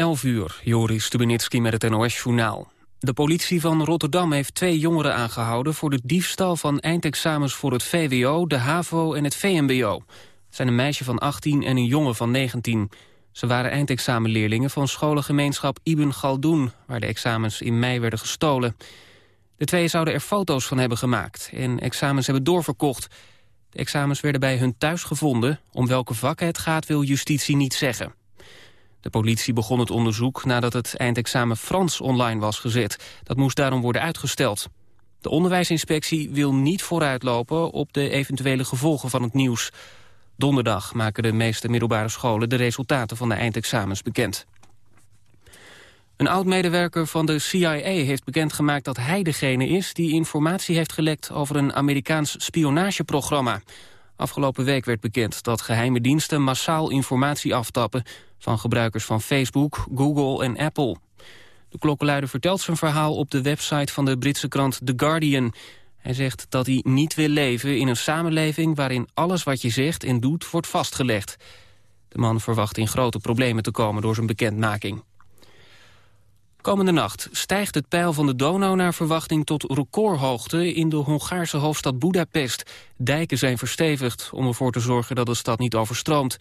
11 uur, Joris Stubenitski met het NOS-journaal. De politie van Rotterdam heeft twee jongeren aangehouden... voor de diefstal van eindexamens voor het VWO, de HAVO en het VMBO. Het zijn een meisje van 18 en een jongen van 19. Ze waren eindexamenleerlingen van scholengemeenschap Ibn Galdoen... waar de examens in mei werden gestolen. De twee zouden er foto's van hebben gemaakt... en examens hebben doorverkocht. De examens werden bij hun thuis gevonden. Om welke vakken het gaat wil justitie niet zeggen. De politie begon het onderzoek nadat het eindexamen Frans online was gezet. Dat moest daarom worden uitgesteld. De onderwijsinspectie wil niet vooruitlopen op de eventuele gevolgen van het nieuws. Donderdag maken de meeste middelbare scholen de resultaten van de eindexamens bekend. Een oud-medewerker van de CIA heeft bekendgemaakt dat hij degene is... die informatie heeft gelekt over een Amerikaans spionageprogramma. Afgelopen week werd bekend dat geheime diensten massaal informatie aftappen... van gebruikers van Facebook, Google en Apple. De klokkenluider vertelt zijn verhaal op de website van de Britse krant The Guardian. Hij zegt dat hij niet wil leven in een samenleving... waarin alles wat je zegt en doet wordt vastgelegd. De man verwacht in grote problemen te komen door zijn bekendmaking. Komende nacht stijgt het peil van de Donau naar verwachting tot recordhoogte in de Hongaarse hoofdstad Budapest. Dijken zijn verstevigd om ervoor te zorgen dat de stad niet overstroomt.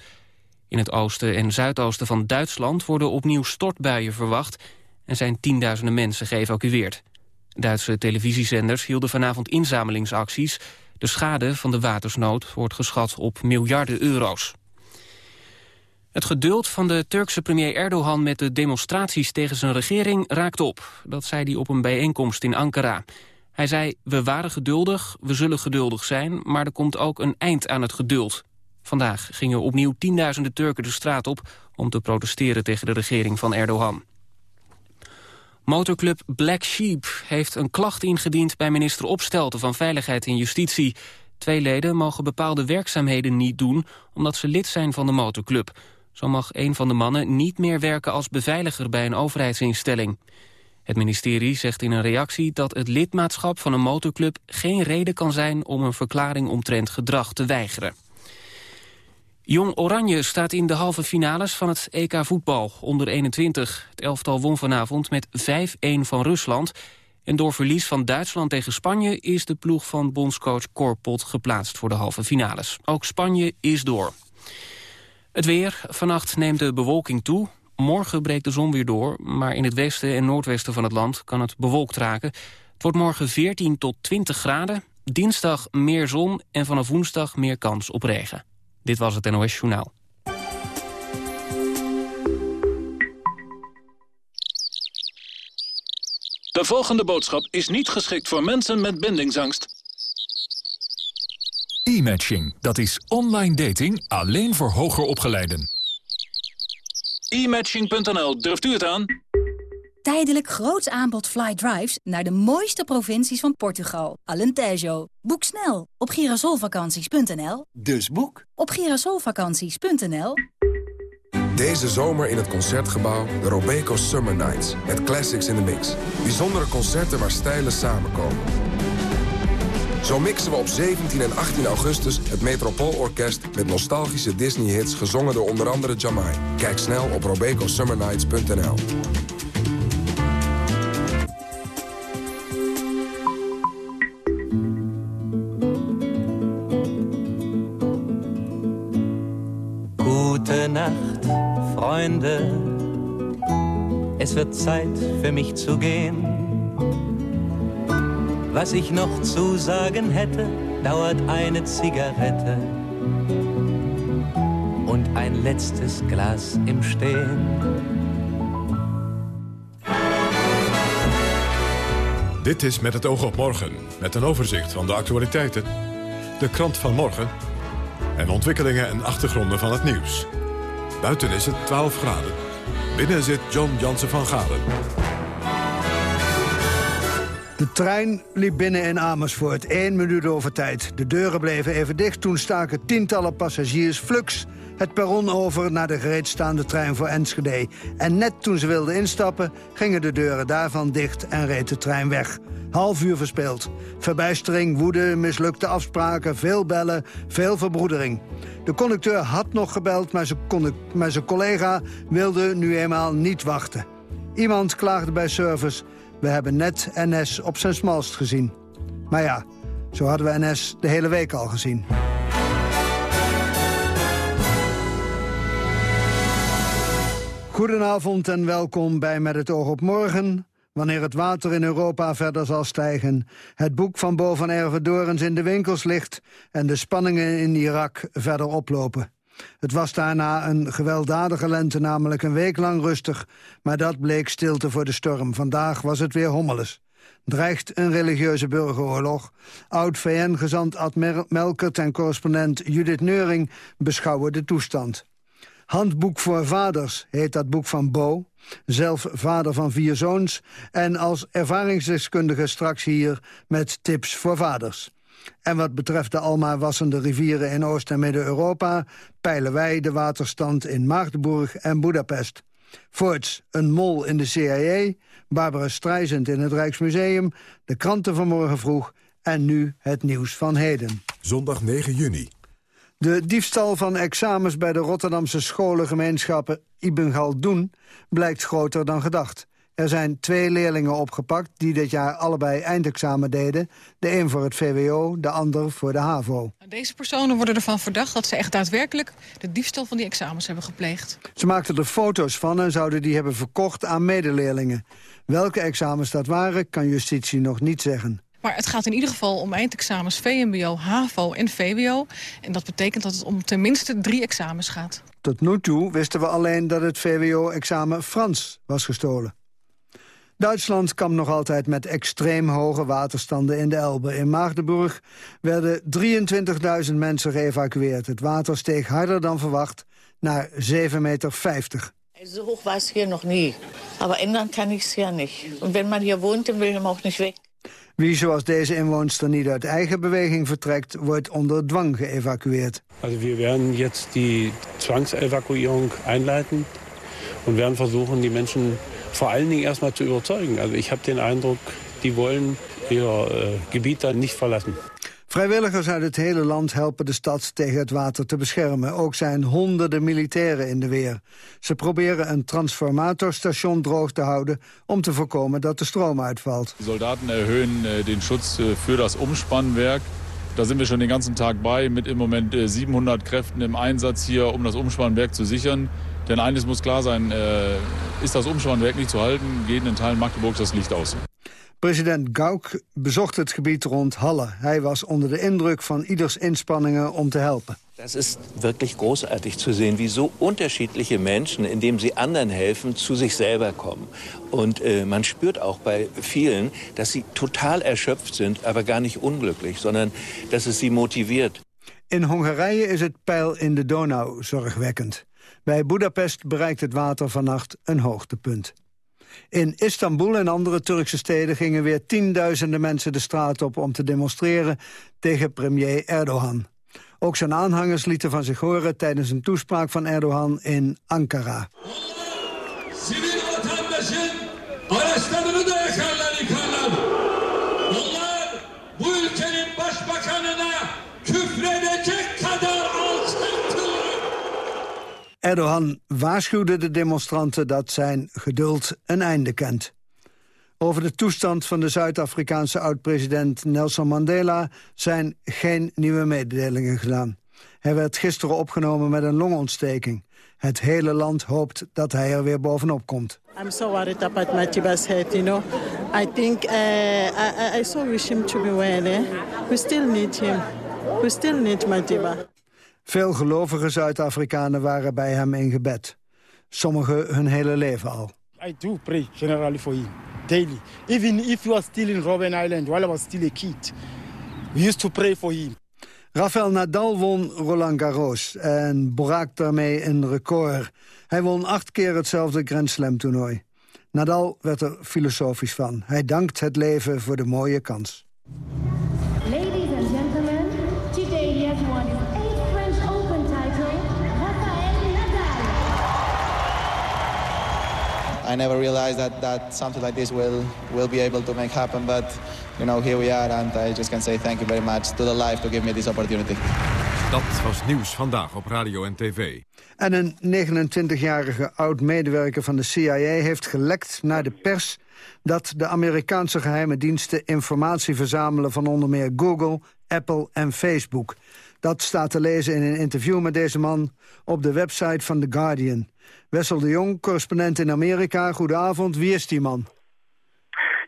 In het oosten en zuidoosten van Duitsland worden opnieuw stortbuien verwacht en zijn tienduizenden mensen geëvacueerd. Duitse televisiezenders hielden vanavond inzamelingsacties. De schade van de watersnood wordt geschat op miljarden euro's. Het geduld van de Turkse premier Erdogan met de demonstraties tegen zijn regering raakt op. Dat zei hij op een bijeenkomst in Ankara. Hij zei, we waren geduldig, we zullen geduldig zijn, maar er komt ook een eind aan het geduld. Vandaag gingen opnieuw tienduizenden Turken de straat op om te protesteren tegen de regering van Erdogan. Motorclub Black Sheep heeft een klacht ingediend bij minister Opstelten van Veiligheid en Justitie. Twee leden mogen bepaalde werkzaamheden niet doen omdat ze lid zijn van de motorclub. Zo mag een van de mannen niet meer werken als beveiliger bij een overheidsinstelling. Het ministerie zegt in een reactie dat het lidmaatschap van een motorclub geen reden kan zijn om een verklaring omtrent gedrag te weigeren. Jong Oranje staat in de halve finales van het EK voetbal onder 21. Het elftal won vanavond met 5-1 van Rusland. En door verlies van Duitsland tegen Spanje is de ploeg van bondscoach Korpot geplaatst voor de halve finales. Ook Spanje is door. Het weer. Vannacht neemt de bewolking toe. Morgen breekt de zon weer door, maar in het westen en noordwesten van het land kan het bewolkt raken. Het wordt morgen 14 tot 20 graden. Dinsdag meer zon en vanaf woensdag meer kans op regen. Dit was het NOS Journaal. De volgende boodschap is niet geschikt voor mensen met bindingsangst. E-matching, dat is online dating alleen voor hoger opgeleiden. E-matching.nl, durft u het aan? Tijdelijk groots aanbod fly drives naar de mooiste provincies van Portugal. Alentejo. Boek snel op girasolvakanties.nl. Dus boek op girasolvakanties.nl. Deze zomer in het Concertgebouw de Robeco Summer Nights. Met classics in the mix. Bijzondere concerten waar stijlen samenkomen. Zo mixen we op 17 en 18 augustus het Metropoolorkest... met nostalgische Disney-hits gezongen door onder andere Jamai. Kijk snel op robecosummernights.nl. Nacht, Freunde. Es wird Zeit für mich zu gehen. Was ich noch zu sagen hätte, dauert eine Zigarette und ein letztes Glas im Stehen. Dit is Met het oog op morgen, met een overzicht van de actualiteiten, de krant van morgen en ontwikkelingen en achtergronden van het nieuws. Buiten is het 12 graden. Binnen zit John Jansen van Galen. De trein liep binnen in Amersfoort, één minuut over tijd. De deuren bleven even dicht, toen staken tientallen passagiers flux het perron over naar de gereedstaande trein voor Enschede. En net toen ze wilden instappen, gingen de deuren daarvan dicht en reed de trein weg. Half uur verspeeld. Verbijstering, woede, mislukte afspraken, veel bellen, veel verbroedering. De conducteur had nog gebeld, maar zijn, maar zijn collega wilde nu eenmaal niet wachten. Iemand klaagde bij service... we hebben net NS op zijn smalst gezien. Maar ja, zo hadden we NS de hele week al gezien. Goedenavond en welkom bij Met het oog op morgen. Wanneer het water in Europa verder zal stijgen... het boek van Bo van Ervedorens in de winkels ligt... en de spanningen in Irak verder oplopen. Het was daarna een gewelddadige lente, namelijk een week lang rustig... maar dat bleek stilte voor de storm. Vandaag was het weer hommeles. Dreigt een religieuze burgeroorlog. Oud-VN-gezant Ad Melkert en correspondent Judith Neuring beschouwen de toestand. Handboek voor vaders heet dat boek van Bo. Zelf vader van vier zoons. En als ervaringsdeskundige straks hier met tips voor vaders. En wat betreft de almaar wassende rivieren in Oost- en Midden-Europa... peilen wij de waterstand in Maagdenburg en Budapest. Voorts een mol in de CIA, Barbara Streisand in het Rijksmuseum... de kranten van morgen vroeg en nu het nieuws van heden. Zondag 9 juni. De diefstal van examens bij de Rotterdamse scholengemeenschappen Ibn Galdoen blijkt groter dan gedacht. Er zijn twee leerlingen opgepakt die dit jaar allebei eindexamen deden. De een voor het VWO, de ander voor de HAVO. Deze personen worden ervan verdacht dat ze echt daadwerkelijk de diefstal van die examens hebben gepleegd. Ze maakten er foto's van en zouden die hebben verkocht aan medeleerlingen. Welke examens dat waren, kan justitie nog niet zeggen. Maar het gaat in ieder geval om eindexamens VMBO, HAVO en VWO. En dat betekent dat het om tenminste drie examens gaat. Tot nu toe wisten we alleen dat het VWO-examen Frans was gestolen. Duitsland kwam nog altijd met extreem hoge waterstanden in de Elbe. In Maagdenburg werden 23.000 mensen geëvacueerd. Het water steeg harder dan verwacht naar 7,50 meter. Zo hoog was het hier nog niet. Maar ändern kan ik het ja niet. En wenn man hier woont, dan wil je hem ook niet weg. Wie zoals deze inwoonster niet uit eigen beweging vertrekt... wordt onder dwang geëvacueerd. Also wir werden jetzt die Zwangsevakuierung einleiten... und werden versuchen, die Menschen vor allen Dingen erstmal zu überzeugen. Also ich habe den Eindruck, die wollen ihr äh, Gebiet dann nicht verlassen. Vrijwilligers uit het hele land helpen de stad tegen het water te beschermen. Ook zijn honderden militairen in de weer. Ze proberen een transformatorstation droog te houden... om te voorkomen dat de stroom uitvalt. De soldaten erhöhen äh, den Schutz äh, für das Umspannwerk. Da sind wir schon den ganzen Tag bei, mit im Moment 700 äh, Kräften im Einsatz hier, um das Umspannwerk zu sichern. Denn eines muss klar sein, ist das Umspannwerk nicht zu halten, geht in Teilen Magdeburgs das Licht aus. President Gauck bezocht het gebied rond Halle. Hij was onder de indruk van ieders inspanningen om te helpen. Das ist wirklich großartig zu sehen, wie so unterschiedliche Menschen, indem sie anderen helfen, zu sich selber kommen. Und äh, man spürt auch bei vielen, dass sie total erschöpft sind, aber gar nicht unglücklich, sondern dass es sie motiviert. In Hongarije is het peil in de Donau zorgwekkend. Bij Budapest bereikt het water vannacht een hoogtepunt. In Istanbul en andere Turkse steden gingen weer tienduizenden mensen de straat op om te demonstreren tegen premier Erdogan. Ook zijn aanhangers lieten van zich horen tijdens een toespraak van Erdogan in Ankara. Erdogan waarschuwde de demonstranten dat zijn geduld een einde kent. Over de toestand van de Zuid-Afrikaanse oud-president Nelson Mandela zijn geen nieuwe mededelingen gedaan. Hij werd gisteren opgenomen met een longontsteking. Het hele land hoopt dat hij er weer bovenop komt. I'm so worried about Matiba's head, you know. I think uh, I, I so wish him to be well. Eh? We still need him. We still need Matiba. Veel gelovige Zuid-Afrikanen waren bij hem in gebed. Sommigen hun hele leven al. I do pray generally for him, daily. Even if he was still in Robben Island while I was still a kid. We used to pray for him. Rafael Nadal won Roland Garros en brak daarmee een record. Hij won acht keer hetzelfde Grand Slam toernooi. Nadal werd er filosofisch van. Hij dankt het leven voor de mooie kans. I never realized that, that something like this will, will be able to make happen, but you know, here we are and I just can say thank you very much to the life to give me this opportunity. Dat was nieuws vandaag op radio en tv. En een 29-jarige oud-medewerker van de CIA heeft gelekt naar de pers... dat de Amerikaanse geheime diensten informatie verzamelen... van onder meer Google, Apple en Facebook. Dat staat te lezen in een interview met deze man op de website van The Guardian. Wessel de Jong, correspondent in Amerika. Goedenavond, wie is die man?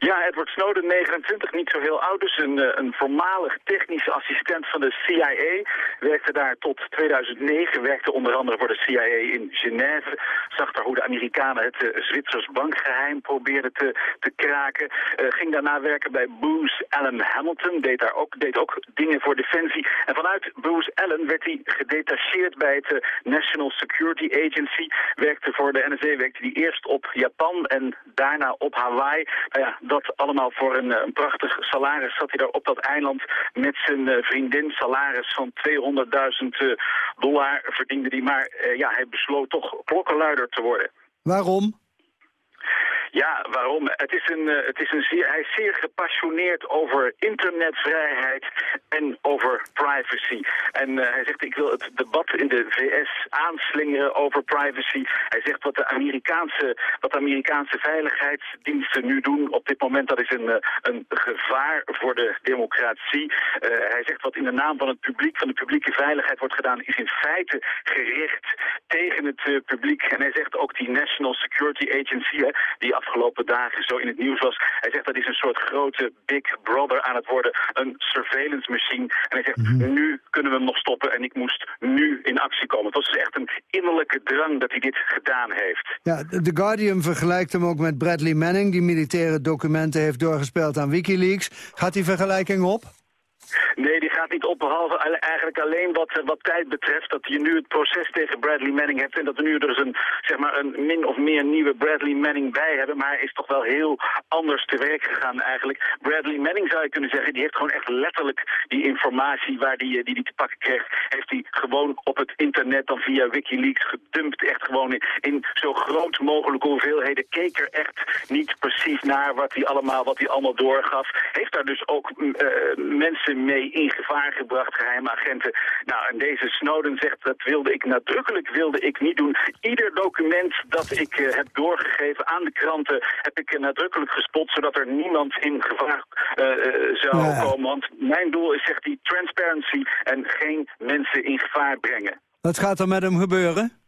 Ja, Edward Snowden, 29, niet zo heel oud, dus een, eh, een voormalig technische assistent van de CIA. Werkte daar tot 2009, werkte onder andere voor de CIA in Genève. Zag daar hoe de Amerikanen het uh, Zwitsers bankgeheim probeerden te, te kraken. Uh, ging daarna werken bij Booz Allen Hamilton, deed daar ook, deed ook dingen voor Defensie. En vanuit Booz Allen werd hij gedetacheerd bij het National Security Agency. Werkte voor de NSA, werkte hij eerst op Japan en daarna op Hawaii. Nou ja, dat allemaal voor een, een, prachtig salaris zat hij daar op dat eiland met zijn uh, vriendin. Salaris van 200.000 uh, dollar verdiende hij. Maar ja, hij besloot toch klokkenluider te worden. Waarom? Ja, waarom? Het is een, uh, het is een zeer, hij is zeer gepassioneerd over internetvrijheid en over privacy. En uh, hij zegt, ik wil het debat in de VS aanslingeren over privacy. Hij zegt wat de Amerikaanse, wat de Amerikaanse veiligheidsdiensten nu doen op dit moment, dat is een, uh, een gevaar voor de democratie. hij zegt wat in de naam van het publiek, van de publieke veiligheid wordt gedaan, is in feite gericht tegen het publiek. En hij zegt ook die National Security Agency, die afgelopen dagen zo in het nieuws was. Hij zegt dat is een soort grote Big Brother aan het worden. Een surveillance machine. En hij zegt, mm -hmm. nu kunnen we hem nog stoppen en ik moest nu in actie komen. Het was dus echt een innerlijke drang dat hij dit gedaan heeft. Ja, The Guardian vergelijkt hem ook met Bradley Manning... die militaire documenten heeft doorgespeeld aan Wikileaks. Gaat die vergelijking op? Nee, die gaat niet op, behalve eigenlijk alleen wat, wat tijd betreft. Dat je nu het proces tegen Bradley Manning hebt en dat we nu dus een, zeg maar, een min of meer nieuwe Bradley Manning bij hebben. Maar hij is toch wel heel anders te werk gegaan eigenlijk. Bradley Manning zou je kunnen zeggen, die heeft gewoon echt letterlijk die informatie waar die, die, die te pakken kreeg, heeft hij gewoon op het internet dan via Wikileaks gedumpt. Echt gewoon in, in zo groot mogelijke hoeveelheden. Keek er echt niet precies naar wat hij allemaal, wat hij allemaal doorgaf. Heeft daar dus ook uh, mensen mee in gevaar gebracht, geheime agenten. Nou, en deze Snowden zegt, dat wilde ik nadrukkelijk wilde ik niet doen. Ieder document dat ik uh, heb doorgegeven aan de kranten, heb ik uh, nadrukkelijk gespot, zodat er niemand in gevaar uh, zou ja. komen. Want mijn doel is, zegt hij, transparency en geen mensen in gevaar brengen. Wat gaat er met hem gebeuren?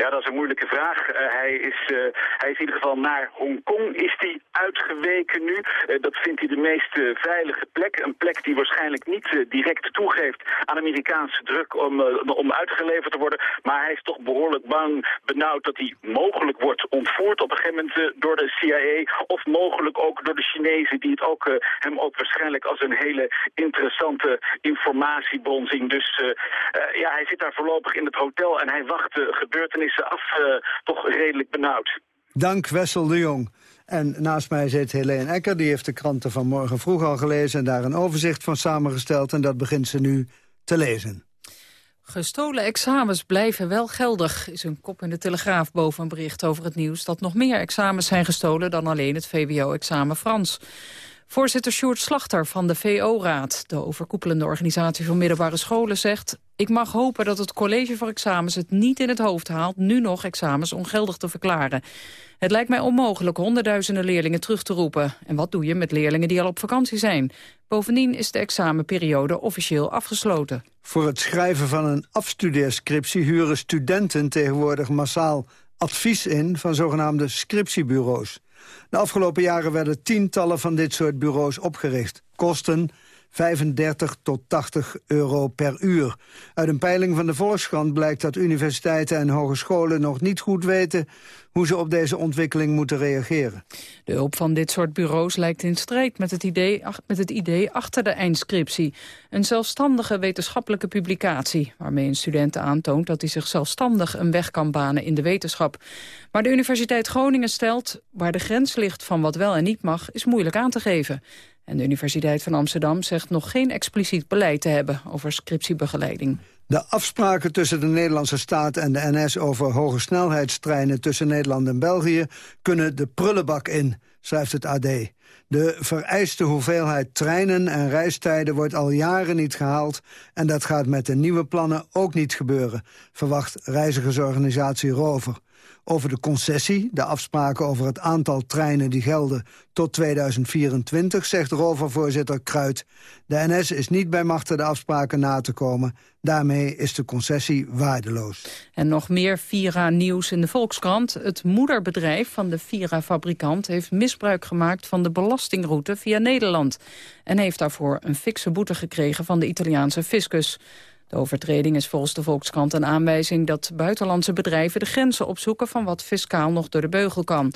Ja, dat is een moeilijke vraag. Uh, hij, is, uh, hij is in ieder geval naar Hongkong is hij uitgeweken nu. Uh, dat vindt hij de meest veilige plek. Een plek die waarschijnlijk niet direct toegeeft aan Amerikaanse druk om, om uitgeleverd te worden. Maar hij is toch behoorlijk bang, benauwd dat hij mogelijk wordt ontvoerd op een gegeven moment door de CIA. Of mogelijk ook door de Chinezen die het ook, hem ook waarschijnlijk als een hele interessante informatiebron zien. Dus ja, hij zit daar voorlopig in het hotel en hij wacht de gebeurtenissen af uh, toch redelijk benauwd. Dank Wessel de Jong. En naast mij zit Helene Ecker, die heeft de kranten van morgen vroeg al gelezen... en daar een overzicht van samengesteld en dat begint ze nu te lezen. Gestolen examens blijven wel geldig, is een kop in de Telegraaf boven een bericht over het nieuws... dat nog meer examens zijn gestolen dan alleen het VWO-examen Frans. Voorzitter Sjoerd Slachter van de VO-raad, de overkoepelende organisatie van middelbare scholen, zegt... ik mag hopen dat het college voor examens het niet in het hoofd haalt... nu nog examens ongeldig te verklaren. Het lijkt mij onmogelijk honderdduizenden leerlingen terug te roepen. En wat doe je met leerlingen die al op vakantie zijn? Bovendien is de examenperiode officieel afgesloten. Voor het schrijven van een afstudeerscriptie huren studenten tegenwoordig massaal advies in van zogenaamde scriptiebureaus. De afgelopen jaren werden tientallen van dit soort bureaus opgericht. Kosten 35 tot 80 euro per uur. Uit een peiling van de Volkskrant blijkt dat universiteiten en hogescholen nog niet goed weten hoe ze op deze ontwikkeling moeten reageren. De hulp van dit soort bureaus lijkt in strijd met het idee, met het idee achter de eindscriptie. Een zelfstandige wetenschappelijke publicatie... waarmee een student aantoont dat hij zich zelfstandig een weg kan banen in de wetenschap. Maar de Universiteit Groningen stelt... waar de grens ligt van wat wel en niet mag, is moeilijk aan te geven. En de Universiteit van Amsterdam zegt nog geen expliciet beleid te hebben over scriptiebegeleiding. De afspraken tussen de Nederlandse staat en de NS over hoge snelheidstreinen tussen Nederland en België kunnen de prullenbak in, schrijft het AD. De vereiste hoeveelheid treinen en reistijden wordt al jaren niet gehaald... en dat gaat met de nieuwe plannen ook niet gebeuren, verwacht reizigersorganisatie Rover. Over de concessie, de afspraken over het aantal treinen die gelden tot 2024, zegt rovervoorzitter Kruid. De NS is niet bij machten de afspraken na te komen. Daarmee is de concessie waardeloos. En nog meer Vira-nieuws in de Volkskrant. Het moederbedrijf van de Vira-fabrikant heeft misbruik gemaakt van de belastingroute via Nederland. En heeft daarvoor een fikse boete gekregen van de Italiaanse fiscus. De overtreding is volgens de Volkskrant een aanwijzing dat buitenlandse bedrijven de grenzen opzoeken van wat fiscaal nog door de beugel kan.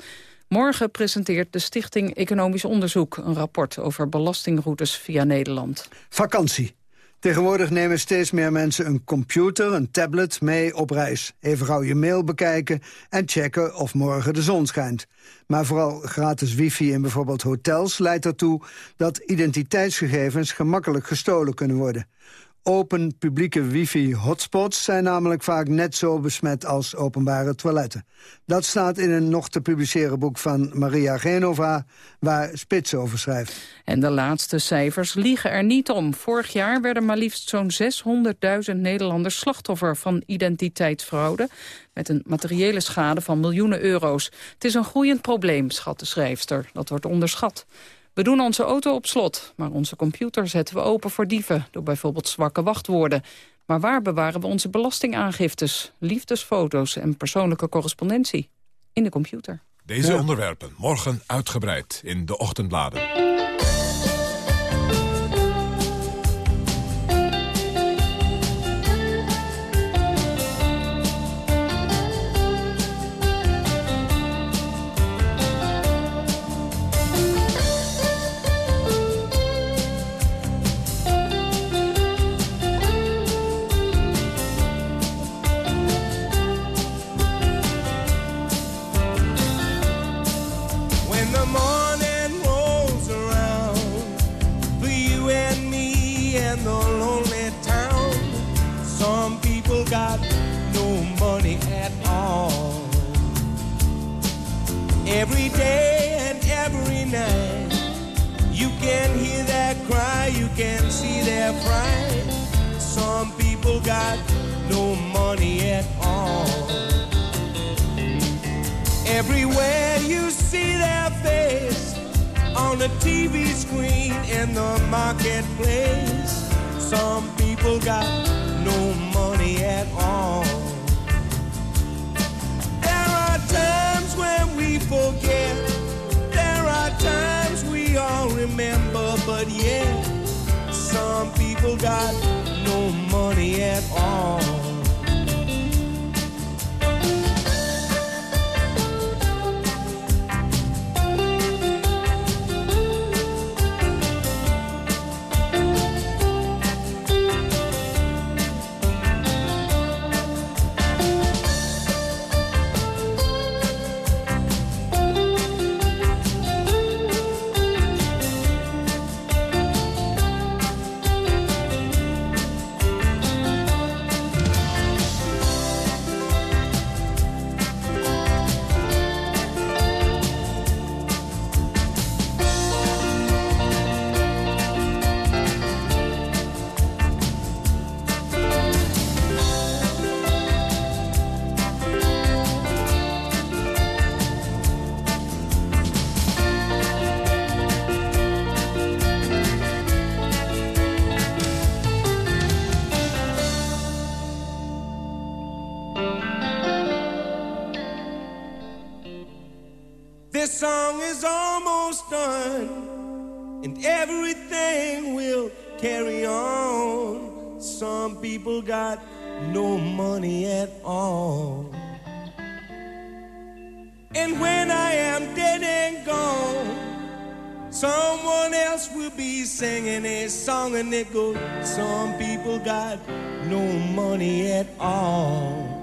Morgen presenteert de Stichting Economisch Onderzoek een rapport over belastingroutes via Nederland. Vakantie. Tegenwoordig nemen steeds meer mensen een computer, een tablet mee op reis. Even gauw je mail bekijken en checken of morgen de zon schijnt. Maar vooral gratis wifi in bijvoorbeeld hotels leidt ertoe... dat identiteitsgegevens gemakkelijk gestolen kunnen worden. Open publieke wifi-hotspots zijn namelijk vaak net zo besmet als openbare toiletten. Dat staat in een nog te publiceren boek van Maria Genova, waar Spits over schrijft. En de laatste cijfers liegen er niet om. Vorig jaar werden maar liefst zo'n 600.000 Nederlanders slachtoffer van identiteitsfraude, met een materiële schade van miljoenen euro's. Het is een groeiend probleem, schat de schrijfster. Dat wordt onderschat. We doen onze auto op slot, maar onze computer zetten we open voor dieven... door bijvoorbeeld zwakke wachtwoorden. Maar waar bewaren we onze belastingaangiftes, liefdesfoto's en persoonlijke correspondentie? In de computer. Deze onderwerpen morgen uitgebreid in de ochtendbladen. Done, and everything will carry on. Some people got no money at all. And when I am dead and gone, someone else will be singing a song and it goes, Some people got no money at all.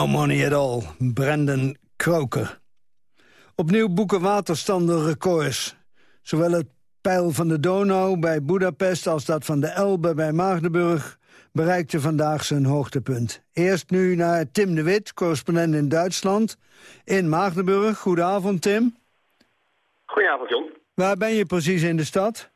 No money at all, Brendan Kroker. Opnieuw boeken waterstanden records. Zowel het pijl van de Donau bij Budapest als dat van de Elbe bij Magdeburg bereikte vandaag zijn hoogtepunt. Eerst nu naar Tim de Wit, correspondent in Duitsland, in Magdeburg. Goedenavond, Tim. Goedenavond, John. Waar ben je precies in de stad?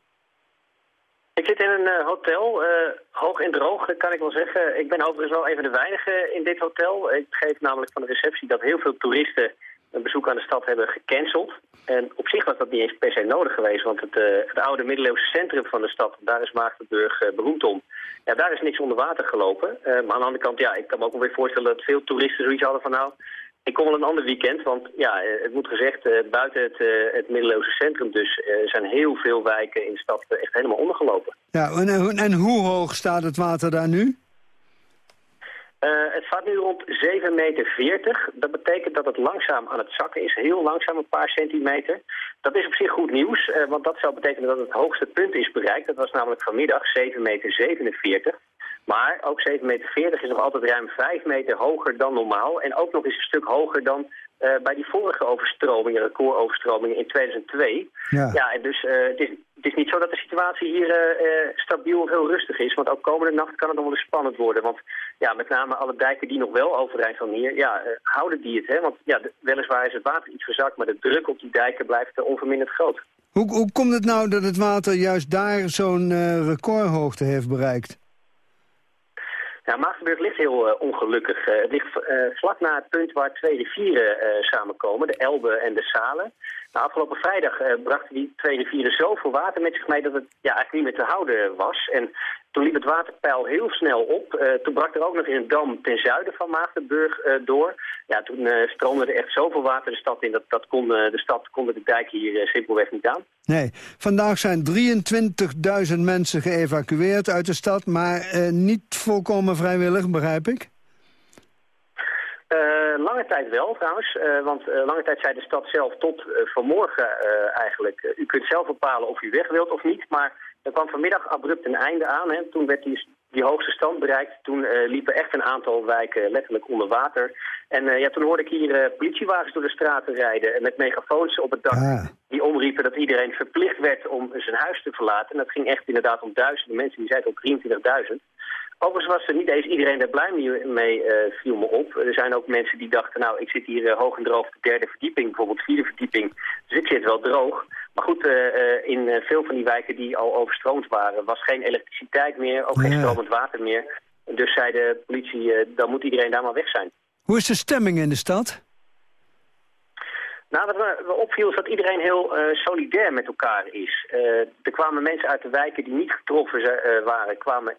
Ik zit in een eh, hotel, eh, hoog en droog kan ik wel zeggen. Ik ben overigens wel een van de weinigen in dit hotel. Ik geef namelijk van de receptie dat heel veel toeristen een bezoek aan de stad hebben gecanceld. En op zich was dat niet eens per se nodig geweest, want het, eh, het oude middeleeuwse centrum van de stad, daar is Maagdenburg beroemd om. Ja, daar is niks onder water gelopen. maar aan de andere kant, ja, ik kan me ook wel weer voorstellen dat veel toeristen zoiets hadden van nou, ik kom wel een ander weekend, want ja, eh, het moet gezegd, uh, buiten het, uh, het middeleeuwse centrum dus uh, zijn heel veel wijken in de stad echt helemaal ondergelopen. Ja, en, en hoe hoog staat het water daar nu? het staat nu rond 7,40 meter. Dat betekent dat het langzaam aan het zakken is, heel langzaam, een paar centimeter. Dat is op zich goed nieuws, want dat zou betekenen dat het hoogste punt is bereikt. Dat was namelijk vanmiddag 7,47 meter. Maar ook 7,40 meter is nog altijd ruim 5 meter hoger dan normaal. En ook nog eens een stuk hoger dan uh, bij die vorige overstromingen, recordoverstromingen in 2002. Ja, ja en dus uh, het, is, het, is, niet zo dat de situatie hier uh, stabiel of heel rustig is. Want ook komende nacht kan het nog wel eens spannend worden. Want ja, met name alle dijken die nog wel overeind van hier, ja, houden die het. Hè? Want ja, weliswaar is het water iets verzakt, maar de druk op die dijken blijft onverminderd groot. Hoe, hoe komt het nou dat het water juist daar zo'n recordhoogte heeft bereikt? Ja, Maagdenburg ligt heel uh, ongelukkig. Uh, het ligt uh, vlak na het punt waar twee rivieren samenkomen, de Elbe en de Salen. Nou, afgelopen vrijdag brachten die twee rivieren zoveel water met zich mee dat het ja, eigenlijk niet meer te houden was. En toen liep het waterpeil heel snel op. Uh, toen brak er ook nog in een dam ten zuiden van Maagdenburg uh, door. Ja, toen uh, stroomde er echt zoveel water de stad in. Dat, dat kon, de stad konden de dijk hier simpelweg niet aan. Nee, vandaag zijn 23.000 mensen geëvacueerd uit de stad. Maar niet volkomen vrijwillig, begrijp ik? Lange tijd wel trouwens, want lange tijd zei de stad zelf tot vanmorgen eigenlijk... u kunt zelf bepalen of u weg wilt of niet, maar er kwam vanmiddag abrupt een einde aan. Hè. Toen werd die, die hoogste stand bereikt. Toen liepen echt een aantal wijken letterlijk onder water. En ja, toen hoorde ik hier politiewagens door de straten rijden... met megafoons op het dak ah. die omriepen dat iedereen verplicht werd om zijn huis te verlaten. En dat ging echt inderdaad om duizenden mensen. Die zeiden op 23.000. Overigens was er niet eens iedereen daar blij mee, viel me op. Er zijn ook mensen die dachten, nou, ik zit hier hoog en droog op de derde verdieping, bijvoorbeeld vierde verdieping. Dus ik zit wel droog. Maar goed, uh, in veel van die wijken die al overstroomd waren... was geen elektriciteit meer, ook geen stromend water meer. Dus zei de politie, dan moet iedereen daar maar weg zijn. Hoe is de stemming in de stad? Nou, wat me opviel is dat iedereen heel solidair met elkaar is. er kwamen mensen uit de wijken die niet getroffen waren... kwamen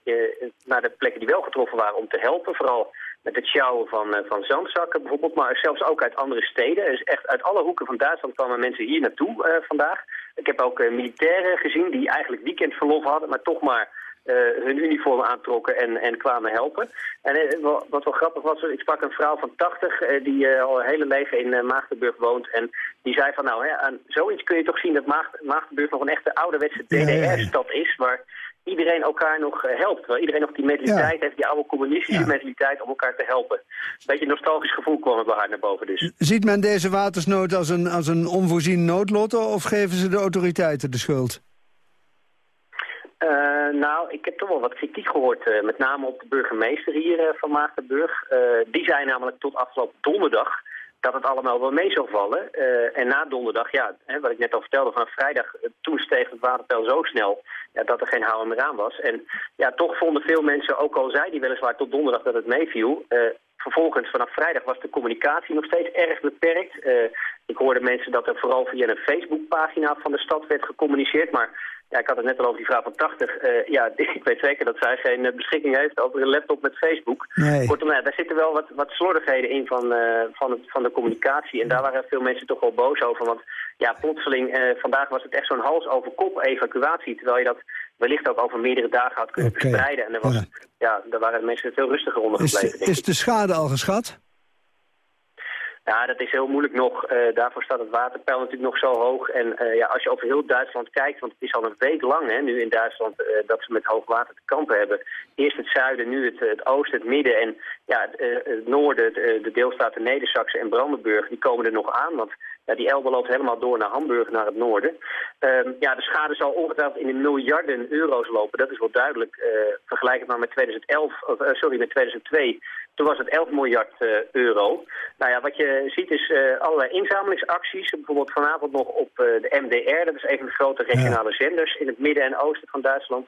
naar de plekken die wel getroffen waren om te helpen. Vooral met het sjouwen van, van zandzakken bijvoorbeeld, maar zelfs ook uit andere steden. Dus echt uit alle hoeken van Duitsland kwamen mensen hier naartoe vandaag. Ik heb ook militairen gezien die eigenlijk weekendverlof hadden, maar toch maar hun uniform aantrokken en, en kwamen helpen. En wat wel grappig was, ik sprak een vrouw van 80 die al een hele leven in Maagdenburg woont. En die zei van nou, hè, aan zoiets kun je toch zien dat Maagd, Maagdenburg nog een echte ouderwetse DDR-stad is, waar iedereen elkaar nog eh, helpt. Waar iedereen nog die mentaliteit heeft, die oude communistische mentaliteit om elkaar te helpen. Een beetje een nostalgisch gevoel kwam er bij haar naar boven dus. Ziet men deze watersnood als een, als een onvoorzien noodlot of geven ze de autoriteiten de schuld? Uh, nou, ik heb toch wel wat kritiek gehoord, uh, met name op de burgemeester hier uh, van Maagdenburg. die zei namelijk tot afgelopen donderdag dat het allemaal wel mee zou vallen. en na donderdag, ja, hè, wat ik net al vertelde, van vrijdag, toen steeg het waterpeil zo snel ja, dat er geen houden meer aan was. En ja, toch vonden veel mensen, ook al zei die weliswaar tot donderdag dat het meeviel... vervolgens, vanaf vrijdag was de communicatie nog steeds erg beperkt. ik hoorde mensen dat er vooral via een Facebookpagina van de stad werd gecommuniceerd, maar... Ja, ik had het net al over die vrouw van 80. Uh, ja, ik weet zeker dat zij geen uh, beschikking heeft over een laptop met Facebook. Nee. Kortom, ja, daar zitten wel wat, wat slordigheden in van, uh, van, het, van de communicatie. En daar waren veel mensen toch wel boos over. Want ja, plotseling, vandaag was het echt zo'n hals over kop evacuatie. Terwijl je dat wellicht ook over meerdere dagen had kunnen okay. verspreiden. En er, was, ja. ja. daar waren mensen veel rustiger onder gebleven. Is, is de schade al geschat? Ja, dat is heel moeilijk nog. Uh, daarvoor staat het waterpeil natuurlijk nog zo hoog. En uh, ja, als je over heel Duitsland kijkt, want het is al een week lang hè, nu in Duitsland uh, dat ze met hoogwater te kampen hebben. Eerst het zuiden, nu het, het oosten, het midden en ja, het noorden, de, de deelstaten Neder-Saxen en Brandenburg, die komen er nog aan. Want ja, die Elbe loopt helemaal door naar Hamburg, naar het noorden. Ehm, ja, de schade zal ongetwijfeld in de miljarden euro's lopen. Dat is wel duidelijk. vergelijk het maar met 2011, of, sorry, met 2002 toen was het 11 miljard uh, euro. Nou ja, wat je ziet is uh, allerlei inzamelingsacties. Bijvoorbeeld vanavond nog op uh, de MDR. Dat is een van de grote regionale zenders in het midden en oosten van Duitsland.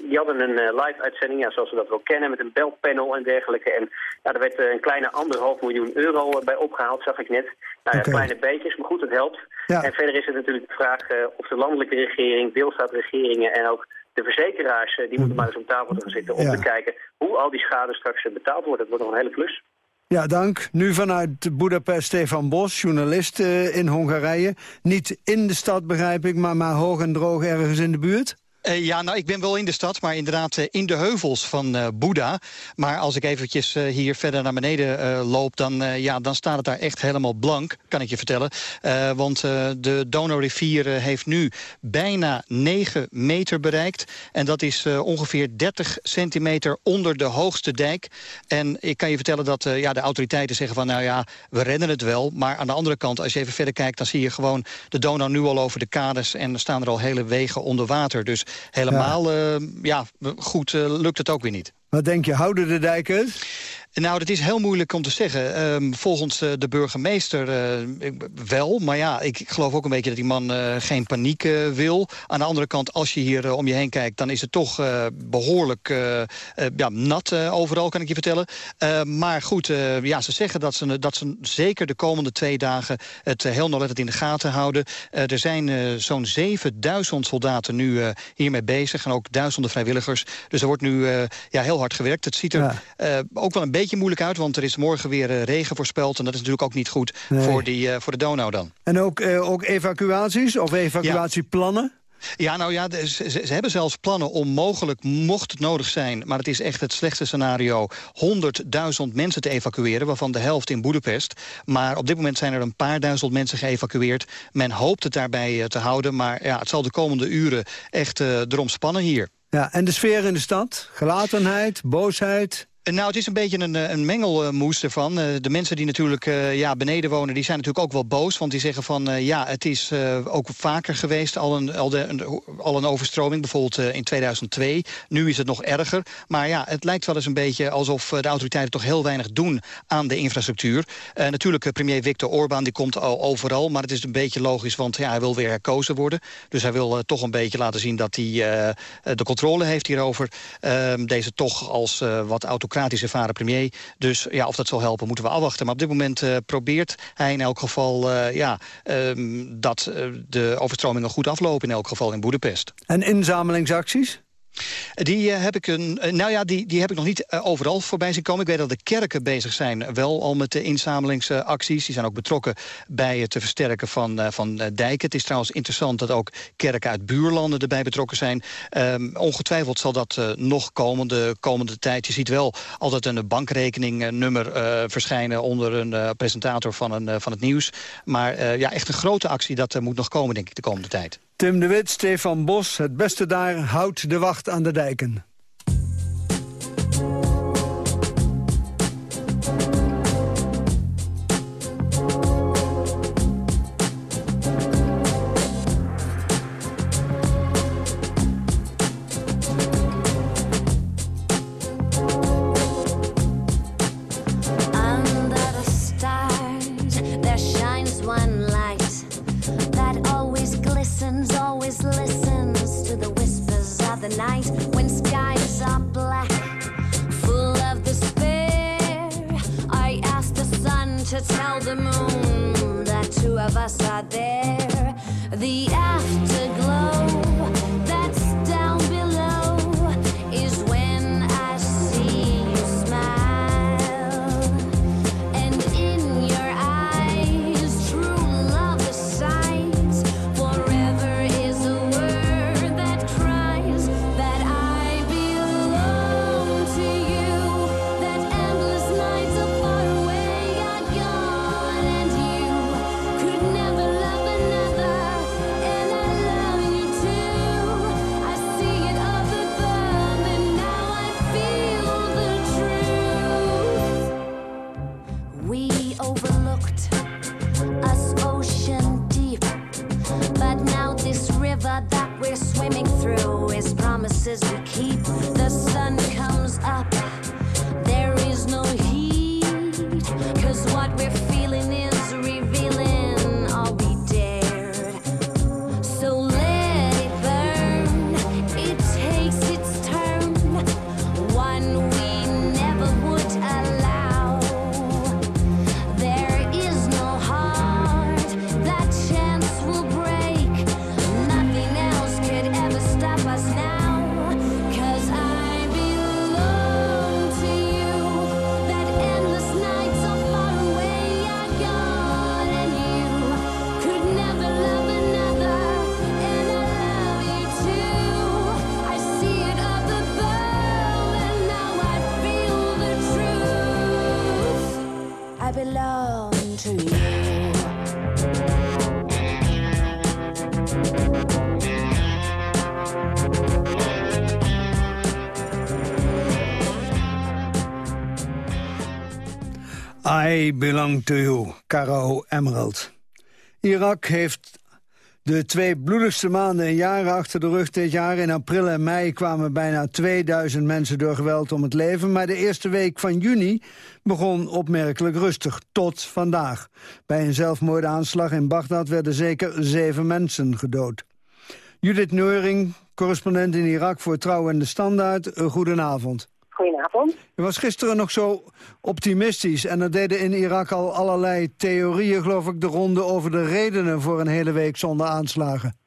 die hadden een live-uitzending, ja, zoals we dat wel kennen, met een belpanel en dergelijke. En ja, er werd een kleine anderhalf miljoen euro bij opgehaald, zag ik net. Nou ja, okay. kleine beetjes, maar goed, het helpt. Ja. En verder is het natuurlijk de vraag of de landelijke regering, deelstaatregeringen en ook de verzekeraars die moeten maar eens om tafel gaan zitten om ja. te kijken hoe al die schade straks betaald wordt. Dat wordt nog een hele klus. Ja, dank. Nu vanuit Budapest Stefan Bos, journalist uh, in Hongarije. Niet in de stad begrijp ik, maar, maar hoog en droog ergens in de buurt? Uh, ja, nou, ik ben wel in de stad, maar inderdaad uh, in de heuvels van uh, Boeddha. Maar als ik eventjes hier verder naar beneden loop... Dan, ja, dan staat het daar echt helemaal blank, kan ik je vertellen. want de Donau-rivier heeft nu bijna 9 meter bereikt. En dat is ongeveer 30 centimeter onder de hoogste dijk. En ik kan je vertellen dat ja, de autoriteiten zeggen van... nou ja, we redden het wel. Maar aan de andere kant, als je even verder kijkt... dan zie je gewoon de Donau nu al over de kades... en er staan er al hele wegen onder water. Dus helemaal ja. Uh, ja goed uh, lukt het ook weer niet. Wat denk je, houden de dijken nou, dat is heel moeilijk om te zeggen. Um, volgens uh, de burgemeester uh, wel. Maar ja, ik, geloof ook een beetje dat die man uh, geen paniek wil. Aan de andere kant, als je hier om je heen kijkt... dan is het toch behoorlijk ja, nat overal, kan ik je vertellen. maar goed, ja, ze zeggen dat ze, dat ze zeker de komende twee dagen... het heel nauwlettend in de gaten houden. er zijn zo'n 7000 soldaten nu hiermee bezig. En ook duizenden vrijwilligers. Dus er wordt nu ja, heel hard gewerkt. Het ziet er ja. ook wel een beetje moeilijk uit, want er is morgen weer uh, regen voorspeld. En dat is natuurlijk ook niet goed nee. voor, die, uh, voor de Donau dan. En ook, ook evacuaties of evacuatieplannen? Ja. Ja, nou ja, ze, ze, hebben zelfs plannen om mogelijk, mocht het nodig zijn... maar het is echt het slechtste scenario... 100.000 mensen te evacueren, waarvan de helft in Boedapest. Maar op dit moment zijn er een paar duizend mensen geëvacueerd. Men hoopt het daarbij te houden, maar ja, het zal de komende uren echt uh, erom spannen hier. Ja, en de sfeer in de stad? Gelatenheid, boosheid? Nou, het is een beetje een, een mengelmoes ervan. De mensen die natuurlijk ja, beneden wonen, die zijn natuurlijk ook wel boos. Want die zeggen van, ja, het is ook vaker geweest, al een, al de, al een overstroming. Bijvoorbeeld in 2002. Nu is het nog erger. Maar ja, het lijkt wel eens een beetje alsof de autoriteiten toch heel weinig doen aan de infrastructuur. natuurlijk, premier Viktor Orbán, die komt al overal. Maar het is een beetje logisch, want ja, hij wil weer herkozen worden. Dus hij wil toch een beetje laten zien dat hij de controle heeft hierover. Ehm, deze toch als wat autocratische democratische premier. Dus ja, of dat zal helpen, moeten we afwachten. Maar op dit moment uh, probeert hij in elk geval uh, ja, um, dat uh, de overstromingen goed aflopen... in elk geval in Boedapest. En inzamelingsacties? Die, uh, heb ik een, uh, nou ja, die, die heb ik nog niet uh, overal voorbij zien komen. Ik weet dat de kerken bezig zijn wel al met de inzamelingsacties. Die zijn ook betrokken bij het versterken van, van dijken. Het is trouwens interessant dat ook kerken uit buurlanden erbij betrokken zijn. Um, ongetwijfeld zal dat nog komen de komende tijd. Je ziet wel altijd een bankrekeningnummer verschijnen... onder een presentator van, een, van het nieuws. Maar ja, echt een grote actie, dat moet nog komen, denk ik, de komende tijd. Tim de Wit, Stefan Bos, het beste daar houdt de wacht aan de dijken. To tell the moon that two of us are there. I belong to you, Caro Emerald. Irak heeft de twee bloedigste maanden en jaren achter de rug dit jaar. In april en mei kwamen bijna 2000 mensen door geweld om het leven. Maar de eerste week van juni begon opmerkelijk rustig, tot vandaag. Bij een zelfmoordaanslag in Bagdad werden zeker zeven mensen gedood. Judith Neuring, correspondent in Irak voor Trouw en de Standaard. Goedenavond. Goedenavond. Je was gisteren nog zo optimistisch en er deden in Irak al allerlei theorieën, geloof ik, de ronde over de redenen voor een hele week zonder aanslagen.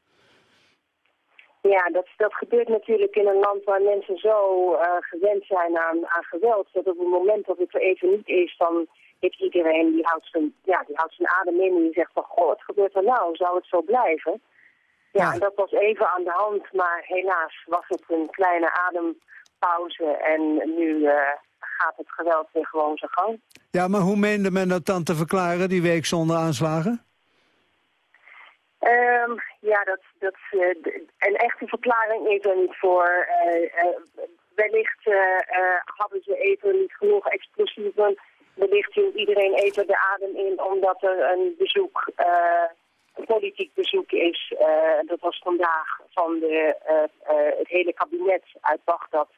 Ja, dat, dat gebeurt natuurlijk in een land waar mensen zo eh, gewend zijn aan, aan geweld. Dat op het moment dat het er even niet is, dan heeft iedereen, die houdt zijn, ja, die houdt zijn adem in en die zegt van, goh, wat gebeurt er nou? Zou het zo blijven? Ja, dat was even aan de hand, maar helaas was het een kleine adempauze en nu eh, gaat het geweld weer gewoon zijn gang. Ja, maar hoe meende men dat dan te verklaren, die week zonder aanslagen? Ehm, ja, dat, dat, eh, een echte verklaring is er niet voor. Eh, wellicht hadden ze even niet genoeg explosieven. Wellicht hield iedereen even de adem in omdat er een bezoek, een politiek bezoek is. Dat was vandaag van de, het hele kabinet uit Bagdad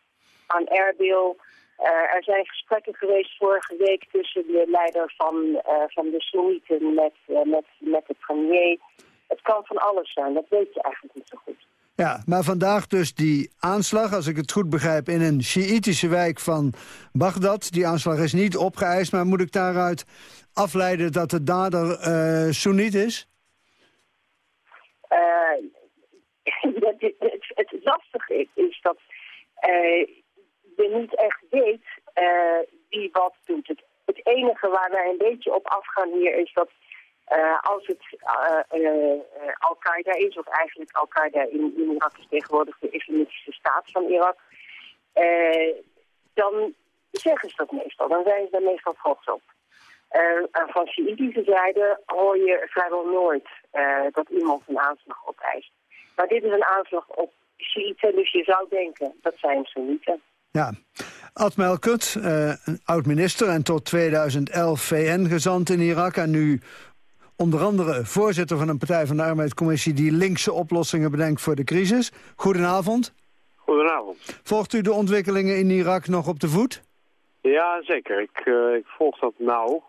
aan Erbil. Eh, er zijn gesprekken geweest vorige week tussen de leider van, eh, van de Soenieten met, eh, met, met de premier. Het kan van alles zijn, dat weet je eigenlijk niet zo goed. Ja, maar vandaag dus die aanslag, als ik het goed begrijp, in een Sjiïtische wijk van Bagdad. Die aanslag is niet opgeëist, maar moet ik daaruit afleiden dat de dader Soeniet is? Het, lastige is, is dat je niet echt weet eh, wie wat doet. Het, enige waar wij een beetje op afgaan hier is dat eh, als het eh, Al-Qaeda is, of eigenlijk Al-Qaeda in, in Irak is tegenwoordig de islamitische staat van Irak, dan zeggen ze dat meestal. Dan zijn ze daar meestal trots op. En van Sjiïtische zijde hoor je vrijwel nooit dat iemand een aanslag opeist. Maar dit is een aanslag op Sjiïten, dus je zou denken dat zijn Soenieten. Ja. Ad Melkert, eh, oud-minister en tot 2011 VN-gezant in Irak... en nu onder andere voorzitter van een Partij van de Arbeid-commissie... die linkse oplossingen bedenkt voor de crisis. Goedenavond. Goedenavond. Volgt u de ontwikkelingen in Irak nog op de voet? Ja, zeker. Ik, eh, ik volg dat nauw.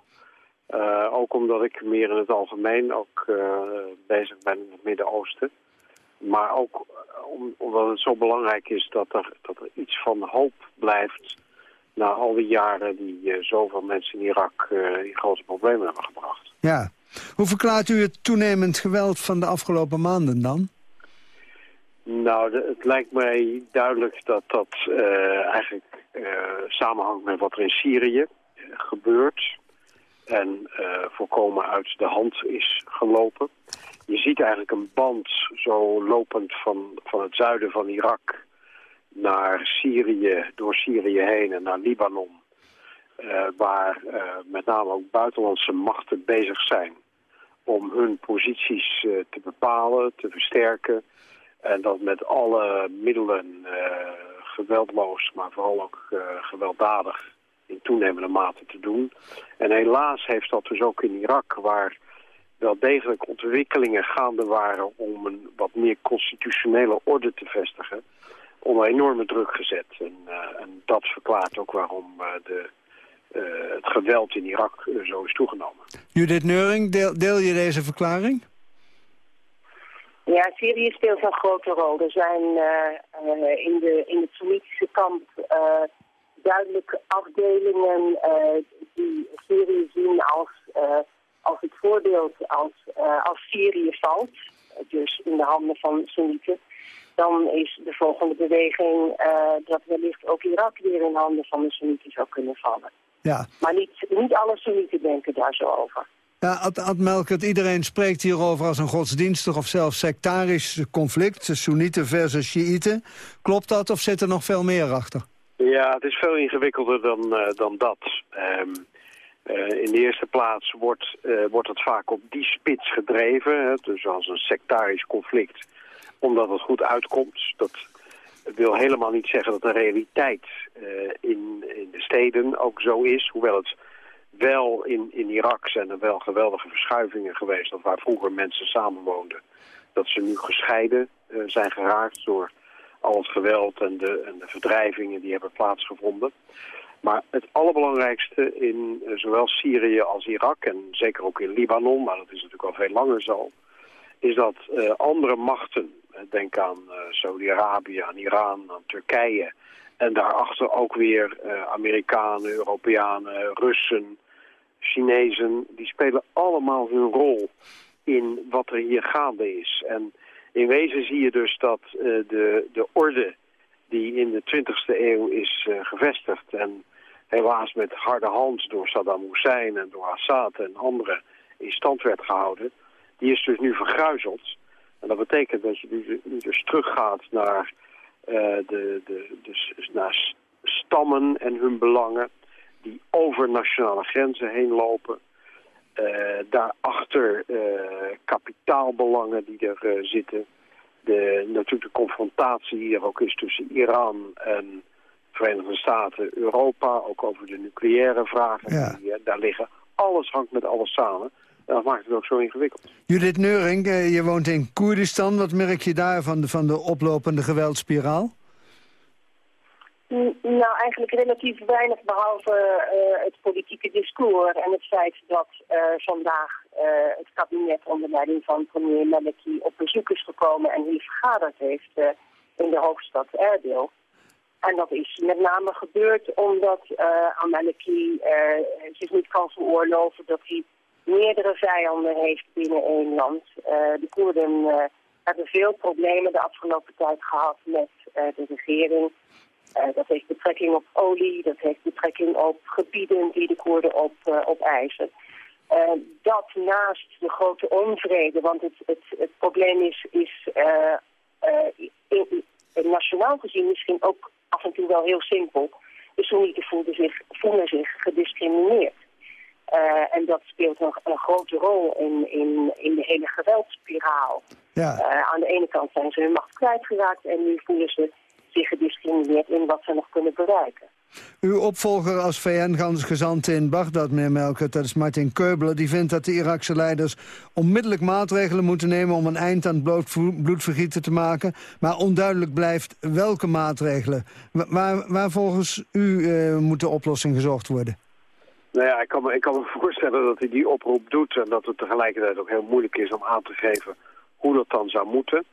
Eh, ook omdat ik meer in het algemeen ook bezig ben in het Midden-Oosten. Maar ook eh, om, omdat het zo belangrijk is dat er, dat er iets van hoop blijft... na al die jaren die eh, zoveel mensen in Irak uh, in grote problemen hebben gebracht. Ja. Hoe verklaart u het toenemend geweld van de afgelopen maanden dan? Nou, de, het lijkt mij duidelijk dat dat eigenlijk samenhangt met wat er in Syrië gebeurt en uh, voorkomen uit de hand is gelopen. Je ziet eigenlijk een band zo lopend van, van het zuiden van Irak naar Syrië, door Syrië heen en naar Libanon. Uh, waar uh, met name ook buitenlandse machten bezig zijn om hun posities te bepalen, te versterken. En dat met alle middelen geweldloos, maar vooral ook gewelddadig in toenemende mate te doen. En helaas heeft dat dus ook in Irak, waar wel degelijk ontwikkelingen gaande waren om een wat meer constitutionele orde te vestigen, onder enorme druk gezet. En, uh, en dat verklaart ook waarom uh, de, uh, het geweld in Irak zo is toegenomen. Judith Neuring, deel, deel je deze verklaring? Ja, Syrië speelt een grote rol. Er zijn in, de, in het Soenitische kamp duidelijke afdelingen uh, die Syrië zien als, uh, als als, uh, als Syrië valt, dus in de handen van Soenieten, dan is de volgende beweging dat wellicht ook Irak weer in handen van de Soenieten zou kunnen vallen. Ja. Maar niet, niet alle Soenieten denken daar zo over. Ja, Ad, Ad Melkert, iedereen spreekt hierover als een godsdienstig of zelfs sectarisch conflict. Soenieten versus Shiiten. Klopt dat of zit er nog veel meer achter? Ja, het is veel ingewikkelder dan, uh, dan dat. Um, uh, in de eerste plaats wordt, uh, wordt het vaak op die spits gedreven, hè, dus als een sectarisch conflict, omdat het goed uitkomt. Dat wil helemaal niet zeggen dat de realiteit in, in de steden ook zo is, hoewel het wel in, in Irak zijn er wel geweldige verschuivingen geweest, dat waar vroeger mensen samenwoonden, dat ze nu gescheiden zijn geraakt door al het geweld en de, en de verdrijvingen die hebben plaatsgevonden. Maar het allerbelangrijkste in uh, zowel Syrië als Irak en zeker ook in Libanon, maar dat is natuurlijk al veel langer zo, is dat uh, andere machten, denk aan Saudi-Arabië, aan Iran, aan Turkije. En daarachter ook weer Amerikanen, Europeanen, Russen, Chinezen, die spelen allemaal hun rol in wat er hier gaande is. En in wezen zie je dus dat de, de orde die in de 20e eeuw is gevestigd... en helaas met harde hand door Saddam Hussein en door Assad en anderen in stand werd gehouden... die is dus nu vergruizeld. En dat betekent dat je nu, dus teruggaat naar, uh, de, de, dus naar stammen en hun belangen... die over nationale grenzen heen lopen... Uh, daarachter uh, kapitaalbelangen die er zitten. De, natuurlijk de confrontatie die er ook is tussen Iran en Verenigde Staten, Europa. Ook over de nucleaire vragen ja. die daar liggen. Alles hangt met alles samen. En dat maakt het ook zo ingewikkeld. Judith Neuring, je woont in Koerdistan. Wat merk je daar van de, van de oplopende geweldspiraal? Nou, eigenlijk relatief weinig behalve uh, het politieke discours en het feit dat uh, vandaag uh, het kabinet onder leiding van premier Maliki op bezoek is gekomen en hier vergaderd heeft in de hoofdstad Erbil. En dat is met name gebeurd omdat Al-Maliki zich niet kan veroorloven dat hij meerdere vijanden heeft binnen één land. de Koerden hebben veel problemen de afgelopen tijd gehad met de regering. Uh, dat heeft betrekking op olie, dat heeft betrekking op gebieden die de Koerden op, uh, opeisen. Uh, dat naast de grote onvrede, want het, het, het probleem is, is in, nationaal gezien misschien ook af en toe wel heel simpel. De Soenieten voelen zich, voelen zich gediscrimineerd. en dat speelt een, een, grote rol in, in, in de hele geweldspiraal. Ja. aan de ene kant zijn ze hun macht kwijtgeraakt en nu voelen ze zich gediscrimineerd in wat ze nog kunnen bereiken. Uw opvolger als VN-gezant in Bagdad, meneer Melkert, dat is Martin Keubelen... die vindt dat de Irakse leiders onmiddellijk maatregelen moeten nemen... om een eind aan het bloedvergieten te maken. Maar onduidelijk blijft welke maatregelen. Waar, waar volgens u uh, moet de oplossing gezocht worden? Nou ja, ik kan, me, ik kan me voorstellen dat hij die oproep doet... en dat het tegelijkertijd ook heel moeilijk is om aan te geven hoe dat dan zou moeten...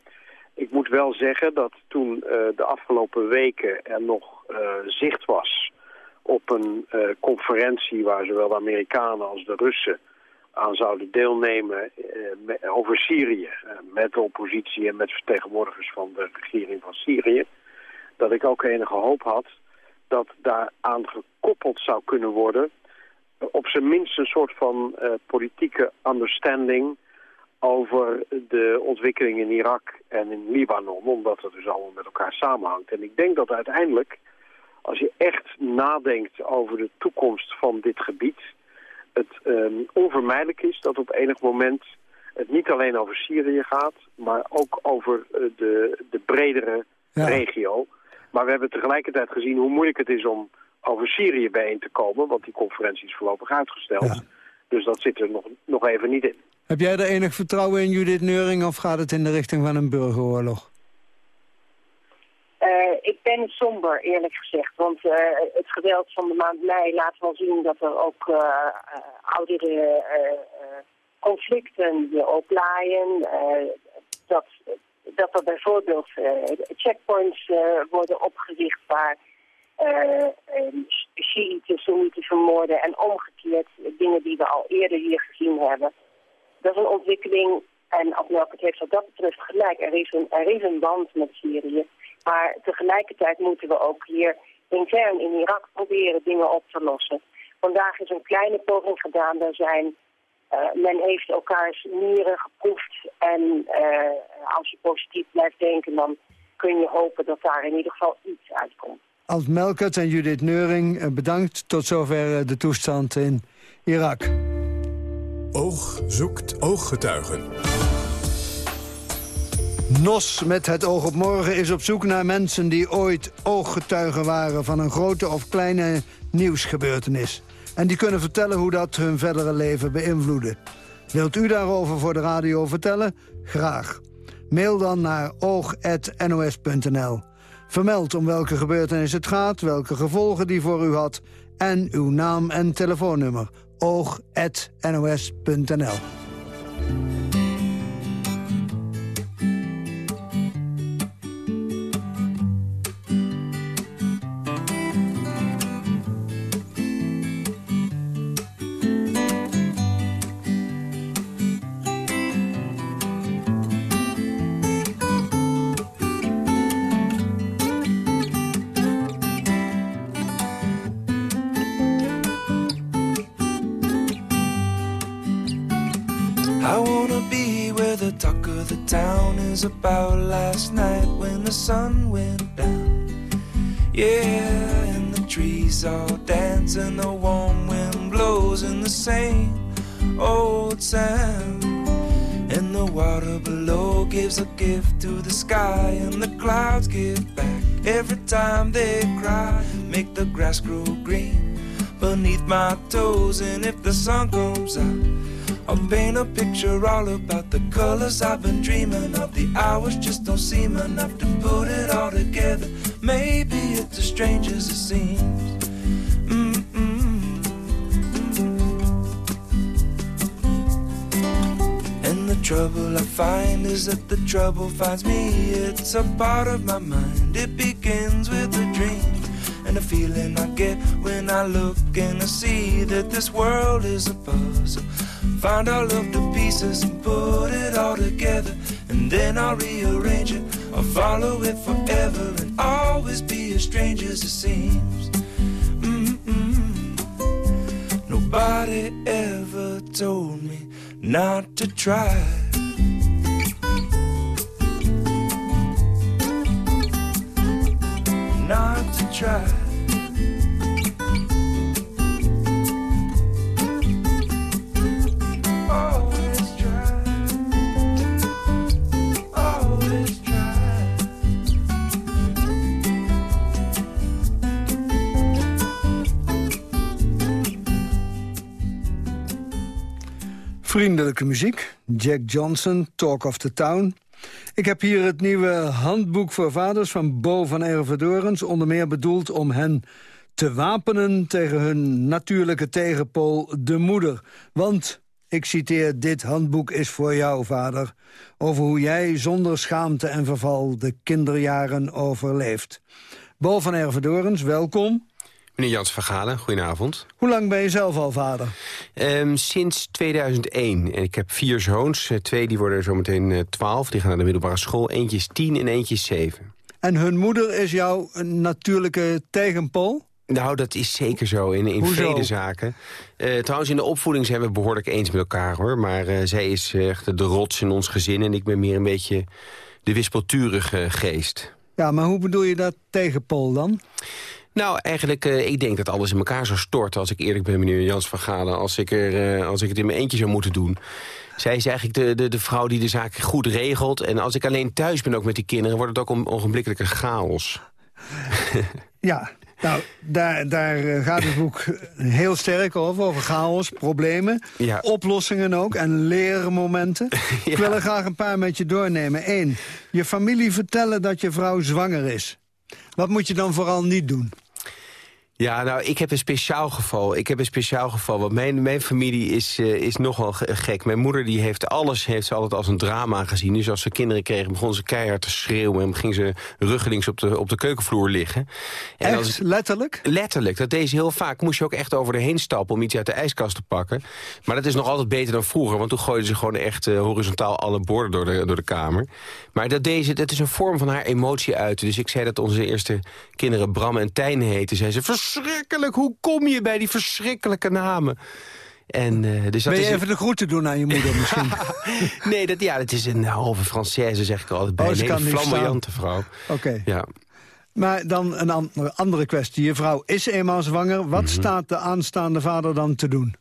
ik moet wel zeggen dat toen eh, de afgelopen weken er nog eh, zicht was op een eh, conferentie waar zowel de Amerikanen als de Russen aan zouden deelnemen over Syrië. met de oppositie en met vertegenwoordigers van de regering van Syrië. Dat ik ook enige hoop had dat daaraan gekoppeld zou kunnen worden... op zijn minst een soort van politieke understanding over de ontwikkeling in Irak en in Libanon, omdat het dus allemaal met elkaar samenhangt. En ik denk dat uiteindelijk, als je echt nadenkt over de toekomst van dit gebied, het um, onvermijdelijk is dat op enig moment het niet alleen over Syrië gaat, maar ook over uh, de, de bredere regio. Maar we hebben tegelijkertijd gezien hoe moeilijk het is om over Syrië bijeen te komen, want die conferentie is voorlopig uitgesteld. Dus dat zit er nog, nog even niet in. Heb jij er enig vertrouwen in, Judith Neuring, of gaat het in de richting van een burgeroorlog? Uh, ik ben somber, eerlijk gezegd. Want uh, het geweld van de maand mei laat wel zien dat er ook uh, oudere conflicten oplaaien. dat, dat er bijvoorbeeld checkpoints worden opgericht waar Shiiten, Soenieten vermoorden en omgekeerd dingen die we al eerder hier gezien hebben. Dat is een ontwikkeling, en het heeft wat dat betreft gelijk. Er is, een, er is een band met Syrië. Maar tegelijkertijd moeten we ook hier intern in Irak proberen dingen op te lossen. Vandaag is een kleine poging gedaan. Daar zijn, uh, men heeft elkaars nieren geproefd. En uh, als je positief blijft denken, dan kun je hopen dat daar in ieder geval iets uitkomt. Alt Melkert en Judith Neuring, eh, bedankt. Tot zover de toestand in Irak. Oog zoekt ooggetuigen. NOS met het oog op morgen is op zoek naar mensen die ooit ooggetuigen waren... van een grote of kleine nieuwsgebeurtenis. En die kunnen vertellen hoe dat hun verdere leven beïnvloedde. Wilt u daarover voor de radio vertellen? Graag. Mail dan naar oog.nos.nl. Vermeld om welke gebeurtenis het gaat, welke gevolgen die voor u had... en uw naam en telefoonnummer oog.nos.nl. and the warm wind blows in the same old sound. And the water below gives a gift to the sky, and the clouds give back every time they cry. Make the grass grow green beneath my toes, and if the sun comes out, I'll paint a picture all about the colors I've been dreaming of. The hours just don't seem enough to put it all together. Maybe it's as strange as it seems. Trouble I find is that the trouble finds me. It's a part of my mind. It begins with a dream and a feeling I get when I look and I see that this world is a puzzle. Find all of the pieces and put it all together, and then I'll rearrange it. I'll follow it forever and always be as strange as it seems. Mm-mm. Nobody ever told me not to try. Not to try. Vriendelijke muziek. Jack Johnson, Talk of the Town. Ik heb hier het nieuwe handboek voor vaders van Bo van Ervedorens... onder meer bedoeld om hen te wapenen tegen hun natuurlijke tegenpool, de moeder. Want Ik citeer, dit handboek is voor jou, vader. Over hoe jij zonder schaamte en verval de kinderjaren overleeft. Bo van Ervedorens, welkom. Meneer Jans Vergalen, goedenavond. Hoe lang ben je zelf al vader? Um, sinds 2001. En ik heb vier zoons. Eh, twee die worden zometeen uh, 12. Die gaan naar de middelbare school. Eentje is tien en eentje is zeven. En hun moeder is jouw natuurlijke tegenpool? Nou, dat is zeker zo in, in vele zaken. Uh, trouwens, in de opvoeding zijn we behoorlijk eens met elkaar, hoor. Maar uh, zij is echt de rots in ons gezin... en ik ben meer een beetje de wispelturige geest. Ja, maar hoe bedoel je dat tegenpool dan? Nou, eigenlijk, uh, ik denk dat alles in elkaar zou storten... als ik eerlijk ben, meneer Jans van Galen... als ik, er, als ik het in mijn eentje zou moeten doen. Zij is eigenlijk de, de, de vrouw die de zaak goed regelt. En als ik alleen thuis ben ook met die kinderen... wordt het ook een ogenblikkelijke chaos. ja, nou, daar, daar gaat het boek heel sterk over, over chaos, problemen, ja. oplossingen ook en leermomenten. ja. Ik wil er graag een paar met je doornemen. Eén, je familie vertellen dat je vrouw zwanger is. Wat moet je dan vooral niet doen? Ja, nou, ik heb een speciaal geval. Ik heb een speciaal geval, want mijn, mijn familie is, uh, is nogal gek. Mijn moeder die heeft alles heeft ze altijd als een drama gezien. Dus als ze kinderen kregen, begon ze keihard te schreeuwen... en ging ze ruggelings op de, op de keukenvloer liggen. En echt? Als, letterlijk? Letterlijk. Dat deed ze heel vaak. Moest je ook echt over de heen stappen om iets uit de ijskast te pakken. Maar dat is nog altijd beter dan vroeger... want toen gooiden ze gewoon echt uh, horizontaal alle borden door de, door de kamer. Maar dat, deze, dat is een vorm van haar emotie uiten. Dus ik zei dat onze eerste kinderen Bram en Tijn heten. Zei ze, verschrikkelijk, hoe kom je bij die verschrikkelijke namen? En, uh, dus dat ben je is even de groeten doen aan je moeder misschien? nee, dat, ja, dat is een halve Française, zeg ik altijd bij. Oh, een hele flamboyante vrouw. Oké. Okay. Ja. Maar dan een andere, andere kwestie. Je vrouw is eenmaal zwanger. Wat mm -hmm. staat de aanstaande vader dan te doen?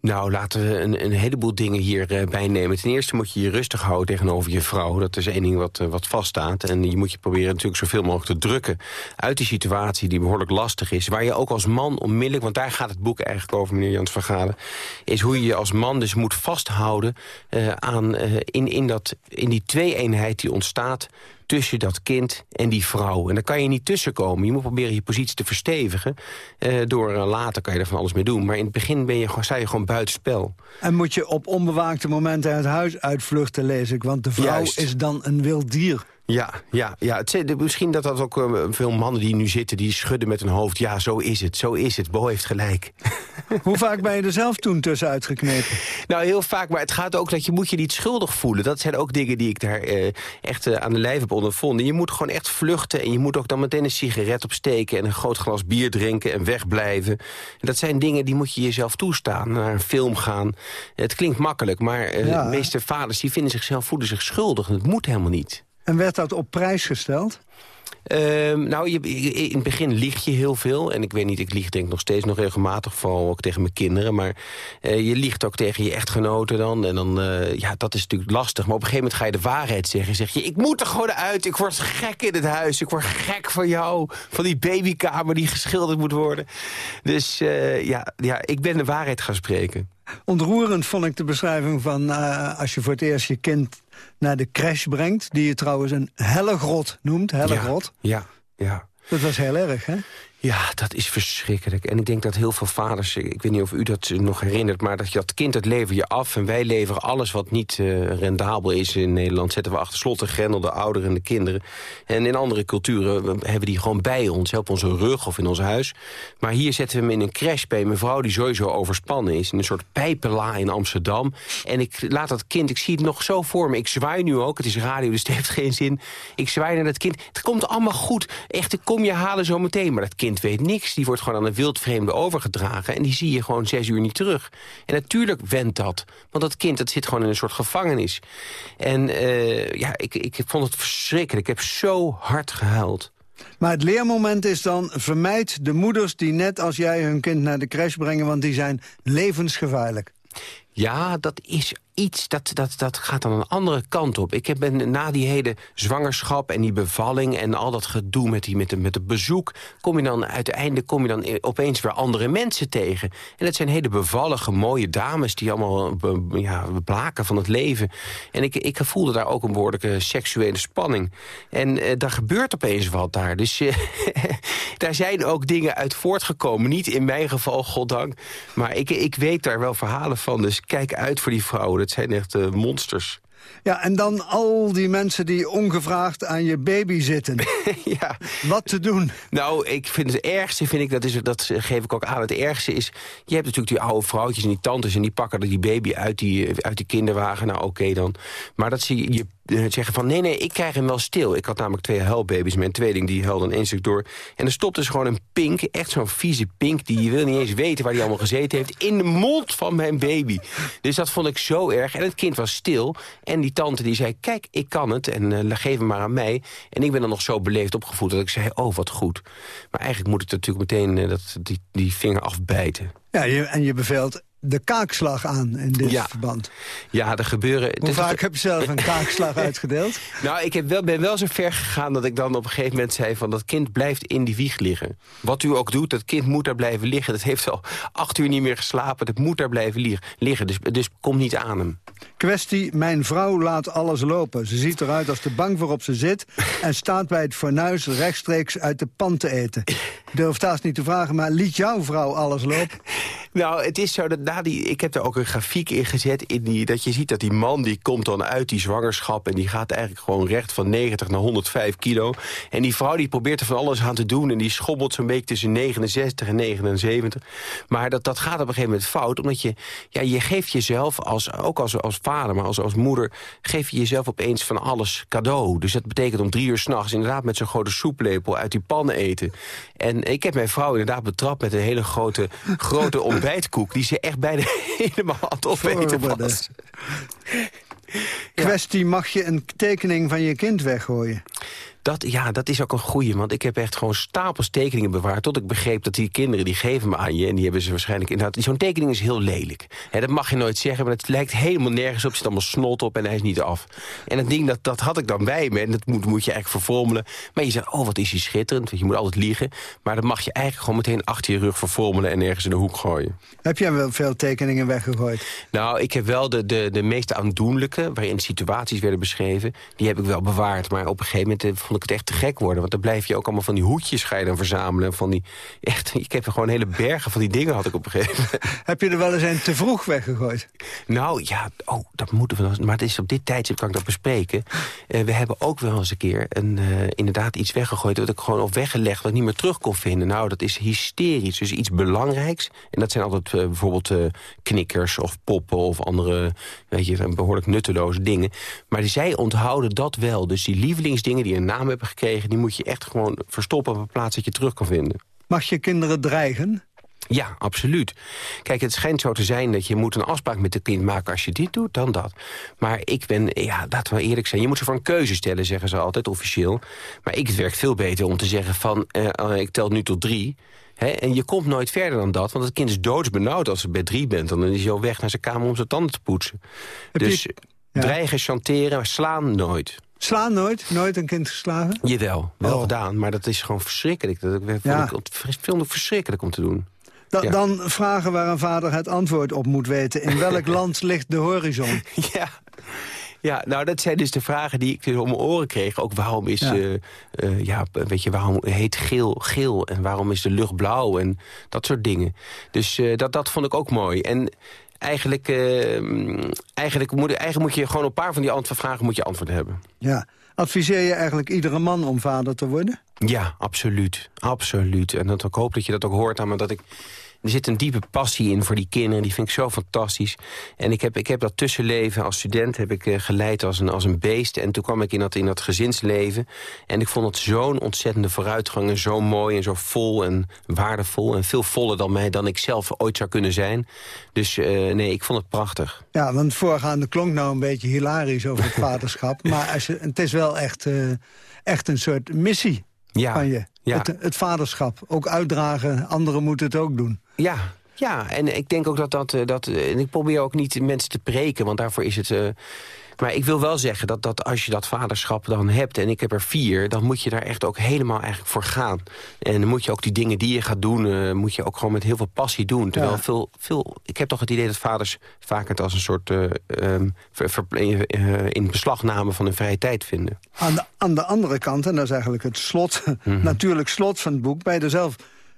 Nou, laten we een, een heleboel dingen hierbij uh, bij nemen. Ten eerste moet je je rustig houden tegenover je vrouw. Dat is één ding wat, uh, wat vaststaat. En je moet je proberen natuurlijk zoveel mogelijk te drukken... uit die situatie die behoorlijk lastig is. Waar je ook als man onmiddellijk... want daar gaat het boek eigenlijk over, meneer Jans van Galen... is hoe je je als man dus moet vasthouden... Uh, aan, in, in, dat, in die twee-eenheid die ontstaat tussen dat kind en die vrouw. En daar kan je niet tussenkomen. Je moet proberen je positie te verstevigen. Uh, door uh, later kan je er van alles mee doen. Maar in het begin ben je, sta je gewoon buitenspel. En moet je op onbewaakte momenten het huis uitvluchten, lees ik. Want de vrouw Juist. is dan een wild dier. Ja, ja, ja. Het, misschien dat dat ook uh, veel mannen die nu zitten... die schudden met hun hoofd. Ja, zo is het, zo is het. Bo heeft gelijk. Hoe vaak ben je er zelf toen tussen uitgeknepen? Nou, heel vaak. Maar het gaat ook dat je moet je niet schuldig voelen. Dat zijn ook dingen die ik daar uh, echt uh, aan de lijf heb ondervonden. Je moet gewoon echt vluchten. En je moet ook dan meteen een sigaret opsteken... en een groot glas bier drinken en wegblijven. En dat zijn dingen die moet je jezelf toestaan. Naar een film gaan. Het klinkt makkelijk, maar ja. de meeste vaders... die vinden zichzelf, voelen zich schuldig. En dat moet helemaal niet. En werd dat op prijs gesteld? Uh, nou, je, in het begin lieg je heel veel. En ik weet niet, ik lieg denk ik nog steeds nog regelmatig. Vooral ook tegen mijn kinderen. Maar uh, je liegt ook tegen je echtgenoten dan. En dan, uh, ja, dat is natuurlijk lastig. Maar op een gegeven moment ga je de waarheid zeggen. Zeg je, ik moet er gewoon uit. Ik word gek in het huis. Ik word gek van jou. Van die babykamer die geschilderd moet worden. Dus ja, ja, ik ben de waarheid gaan spreken. Ontroerend vond ik de beschrijving van als je voor het eerst je kind naar de crash brengt... die je trouwens een hellegrot noemt, hellegrot. Ja, ja, ja. Dat was heel erg, hè? Ja, dat is verschrikkelijk. En ik denk dat heel veel vaders, ik weet niet of u dat nog herinnert... maar dat je dat kind, dat lever je af. En wij leveren alles wat niet uh, rendabel is in Nederland... zetten we achter slot en grendel, de ouderen en de kinderen. En in andere culturen hebben die gewoon bij ons. Op onze rug of in ons huis. Maar hier zetten we hem in een crash bij een mevrouw... die sowieso overspannen is. In een soort pijpenla in Amsterdam. En ik laat dat kind, ik zie het nog zo voor me. Ik zwaai nu ook, het is radio, dus het heeft geen zin. Ik zwaai naar dat kind. Het komt allemaal goed. Echt, ik kom je halen zo meteen. Maar dat kind weet niks. Die wordt gewoon aan een wildvreemde overgedragen. En die zie je gewoon zes uur niet terug. En natuurlijk wendt dat. Want dat kind dat zit gewoon in een soort gevangenis. En uh, ja, ik, ik vond het verschrikkelijk. Ik heb zo hard gehuild. Maar het leermoment is dan... vermijd de moeders die net als jij hun kind naar de crash brengen... want die zijn levensgevaarlijk. Ja, dat is iets, dat, dat, dat gaat dan een andere kant op. Ik heb na die hele zwangerschap en die bevalling... en al dat gedoe met, die, met, de, met het bezoek... kom je dan uiteindelijk kom je dan opeens weer andere mensen tegen. En dat zijn hele bevallige, mooie dames... die allemaal ja, blaken van het leven. En ik, ik voelde daar ook een behoorlijke seksuele spanning. En uh, daar gebeurt opeens wat daar. Dus uh, daar zijn ook dingen uit voortgekomen. Niet in mijn geval, goddank. Maar ik, ik weet daar wel verhalen van. Dus kijk uit voor die vrouwen. Dat zijn echt eh, monsters. Ja, en dan al die mensen die ongevraagd aan je baby zitten. ja. Wat te doen? Nou, ik vind het ergste, vind ik, dat, is, dat geef ik ook aan. Het ergste is, je hebt natuurlijk die oude vrouwtjes en die tantes... en die pakken die baby uit die, uit die kinderwagen. Nou, oké dan. Maar dat zie je zeggen van nee, nee, ik krijg hem wel stil. Ik had namelijk twee huilbaby's, mijn tweeling, die huilde één stuk door. En er stopt dus gewoon een pink, echt zo'n vieze pink... die je wil niet eens weten waar die allemaal gezeten heeft... in de mond van mijn baby. Dus dat vond ik zo erg. En het kind was stil. En die tante die zei, kijk, ik kan het. En uh, geef hem maar aan mij. En ik ben dan nog zo beleefd opgevoed dat ik zei, oh, wat goed. Maar eigenlijk moet ik natuurlijk meteen uh, dat, die, die vinger afbijten. Ja, je, en je beveelt de kaakslag aan in dit ja. verband. Ja, er gebeuren... Hoe vaak heb je zelf een kaakslag uitgedeeld? Nou, ik heb wel, ben wel zo ver gegaan dat ik dan op een gegeven moment zei... van dat kind blijft in die wieg liggen. Wat u ook doet, dat kind moet daar blijven liggen. Dat heeft al acht uur niet meer geslapen. Dat moet daar blijven liggen. Dus, dus kom niet aan hem. Kwestie, mijn vrouw laat alles lopen. Ze ziet eruit als de bank waarop ze zit... en staat bij het fornuis rechtstreeks uit de pan te eten. Durf haast niet te vragen, maar liet jouw vrouw alles lopen? Nou, het is zo dat na die... Ik heb er ook een grafiek in gezet... In die, dat je ziet dat die man die komt dan uit die zwangerschap... en die gaat eigenlijk gewoon recht van 90 naar 105 kilo. En die vrouw die probeert er van alles aan te doen... en die schommelt zo'n beetje tussen 69 en 79. Maar dat, dat gaat op een gegeven moment fout... omdat je, ja, je geeft jezelf, als, ook als, als vader, maar als, als moeder... geef je jezelf opeens van alles cadeau. Dus dat betekent om drie uur s'nachts inderdaad met zo'n grote soeplepel... uit die pan eten. En ik heb mijn vrouw inderdaad betrapt met een hele grote, grote ontbijtkoek... die ze echt bijna helemaal aan het opeten was. Kwestie, mag je een tekening van je kind weggooien? Dat, ja, dat is ook een goeie, want ik heb echt gewoon stapels tekeningen bewaard... tot ik begreep dat die kinderen, die geven me aan je... en die hebben ze waarschijnlijk inderdaad... Zo'n tekening is heel lelijk. dat mag je nooit zeggen, maar het lijkt helemaal nergens op. Er zit allemaal snot op en hij is niet af. En dat ding, dat, dat had ik dan bij me en dat moet, moet je eigenlijk vervormelen. Maar je zegt, oh, wat is hij schitterend, want je moet altijd liegen. Maar dat mag je eigenlijk gewoon meteen achter je rug vervormelen... en ergens in de hoek gooien. Heb jij wel veel tekeningen weggegooid? Nou, ik heb wel de, de, de meest aandoenlijke... waarin situaties werden beschreven, die heb ik wel bewaard. Maar op een gegeven moment vond ik het echt te gek worden. Want dan blijf je ook allemaal van die hoedjes ga je dan verzamelen. Van die, echt, ik heb er gewoon hele bergen van die dingen had ik op een gegeven moment. Heb je er wel eens een te vroeg weggegooid? Nou ja, oh, dat moeten we Maar het is op dit tijdstip kan ik dat bespreken. Uh, we hebben ook wel eens een keer een, uh, inderdaad iets weggegooid... dat ik gewoon op weggelegd wat ik niet meer terug kon vinden. Nou, dat is hysterisch. Dus iets belangrijks. En dat zijn altijd uh, bijvoorbeeld knikkers of poppen of andere... weet je, behoorlijk nutteloze dingen. Maar zij onthouden dat wel. Dus die lievelingsdingen die een naam hebben gekregen... die moet je echt gewoon verstoppen op een plaats dat je terug kan vinden. Mag je kinderen dreigen? Ja, absoluut. Kijk, het schijnt zo te zijn dat je moet een afspraak met de kind maken... als je dit doet, dan dat. Maar ik ben, ja, laten we eerlijk zijn... je moet ze voor een keuze stellen, zeggen ze altijd, officieel. Maar ik, het werkt veel beter om te zeggen van... Uh, ik tel nu tot drie... en je komt nooit verder dan dat, want het kind is doodsbenauwd als het bij drie bent. Dan is hij al weg naar zijn kamer om zijn tanden te poetsen. Heb dus je... ja. dreigen, chanteren, slaan nooit. Slaan nooit? Nooit een kind geslagen? Jawel, wel Oh. gedaan. Maar dat is gewoon verschrikkelijk. Dat vond Ja. ik veel verschrikkelijk om te doen. Da- Ja. Dan vragen waar een vader het antwoord op moet weten. In welk land ligt de horizon? Ja. Ja, nou, dat zijn dus de vragen die ik dus om mijn oren kreeg. Ook waarom is, Ja. ja. ja, weet je, waarom heet geel geel en waarom is de lucht blauw en dat soort dingen. Dus eh, dat, dat vond ik ook mooi. En eigenlijk, eh, eigenlijk, moet, eigenlijk moet je gewoon op een paar van die antwoordvragen moet je antwoord hebben. Ja. Adviseer je eigenlijk iedere man om vader te worden? Ja, absoluut. Absoluut. En dat, ik hoop dat je dat ook hoort aan me. Dat ik, er zit een diepe passie in voor die kinderen. Die vind ik zo fantastisch. En ik heb, ik heb dat tussenleven als student heb ik, eh, geleid als een, als een beest. En toen kwam ik in dat, in dat gezinsleven. En ik vond het zo'n ontzettende vooruitgang. En zo mooi en zo vol en waardevol. En veel voller dan, mij, dan ik zelf ooit zou kunnen zijn. Dus eh, nee, ik vond het prachtig. Ja, want het voorgaande klonk nou een beetje hilarisch over het vaderschap. Maar als je, het is wel echt, eh, echt een soort missie Ja, van je. ja. Het, het vaderschap. Ook uitdragen, anderen moeten het ook doen. Ja, ja, en ik denk ook dat dat... eh, dat eh, en ik probeer ook niet mensen te preken, want daarvoor is het... eh, maar ik wil wel zeggen dat, dat als je dat vaderschap dan hebt... en ik heb er vier, dan moet je daar echt ook helemaal eigenlijk voor gaan. En dan moet je ook die dingen die je gaat doen... eh, moet je ook gewoon met heel veel passie doen. Terwijl Ja. veel, veel... Ik heb toch het idee dat vaders vaak het als een soort... eh, ehm, ver- ver- eh, in beslagname van hun vrije tijd vinden. Aan de, aan de andere kant, en dat is eigenlijk het slot, Mhm. natuurlijk slot van het boek... er zelf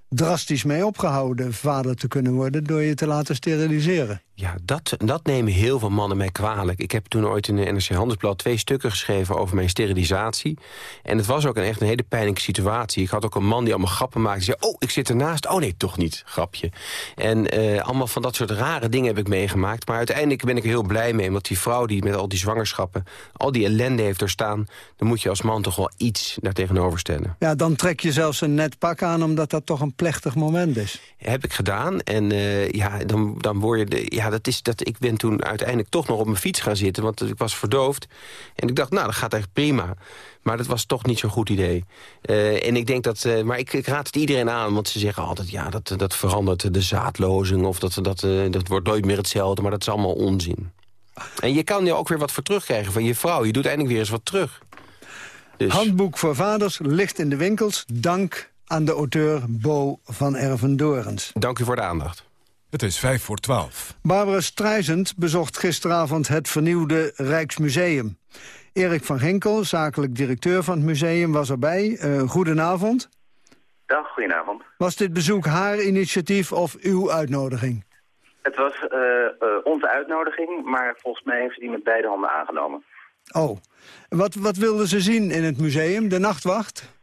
drastisch mee opgehouden vader te kunnen worden... door je te laten steriliseren. Ja, dat, dat nemen heel veel mannen mij kwalijk. Ik heb toen ooit in de NRC Handelsblad twee stukken geschreven over mijn sterilisatie. En het was ook een echt een hele pijnlijke situatie. Ik had ook een man die allemaal grappen maakte. Die zei, oh, ik zit ernaast. Oh nee, toch niet, grapje. En uh, allemaal van dat soort rare dingen heb ik meegemaakt. Maar uiteindelijk ben ik er heel blij mee. Want die vrouw die met al die zwangerschappen, al die ellende heeft doorstaan... dan moet je als man toch wel iets daartegenover stellen. Ja, dan trek je zelfs een net pak aan, omdat dat toch een plechtig moment is. Heb ik gedaan. En uh, ja, dan, dan word je... De, ja, dat is, dat, ik ben toen uiteindelijk toch nog op mijn fiets gaan zitten... want ik was verdoofd. En ik dacht, nou, dat gaat echt prima. Maar dat was toch niet zo'n goed idee. Uh, en ik denk dat, uh, maar ik, ik, raad het iedereen aan, want ze zeggen altijd... ja, dat, dat verandert de zaadlozing of dat, dat, uh, dat wordt nooit meer hetzelfde. Maar dat is allemaal onzin. En je kan er ook weer wat voor terugkrijgen van je vrouw. Je doet eindelijk weer eens wat terug. Dus... Handboek voor vaders ligt in de winkels. Dank aan de auteur Bo van Ervendorens. Dank u voor de aandacht. Het is vijf voor twaalf. Barbara Streisend bezocht gisteravond het vernieuwde Rijksmuseum. Erik van Genkel, zakelijk directeur van het museum, was erbij. Uh, goedenavond. Dag, goedenavond. Was dit bezoek haar initiatief of uw uitnodiging? Het was uh, uh, onze uitnodiging, maar volgens mij heeft ze die met beide handen aangenomen. Oh, wat, wat wilde ze zien in het museum? De nachtwacht?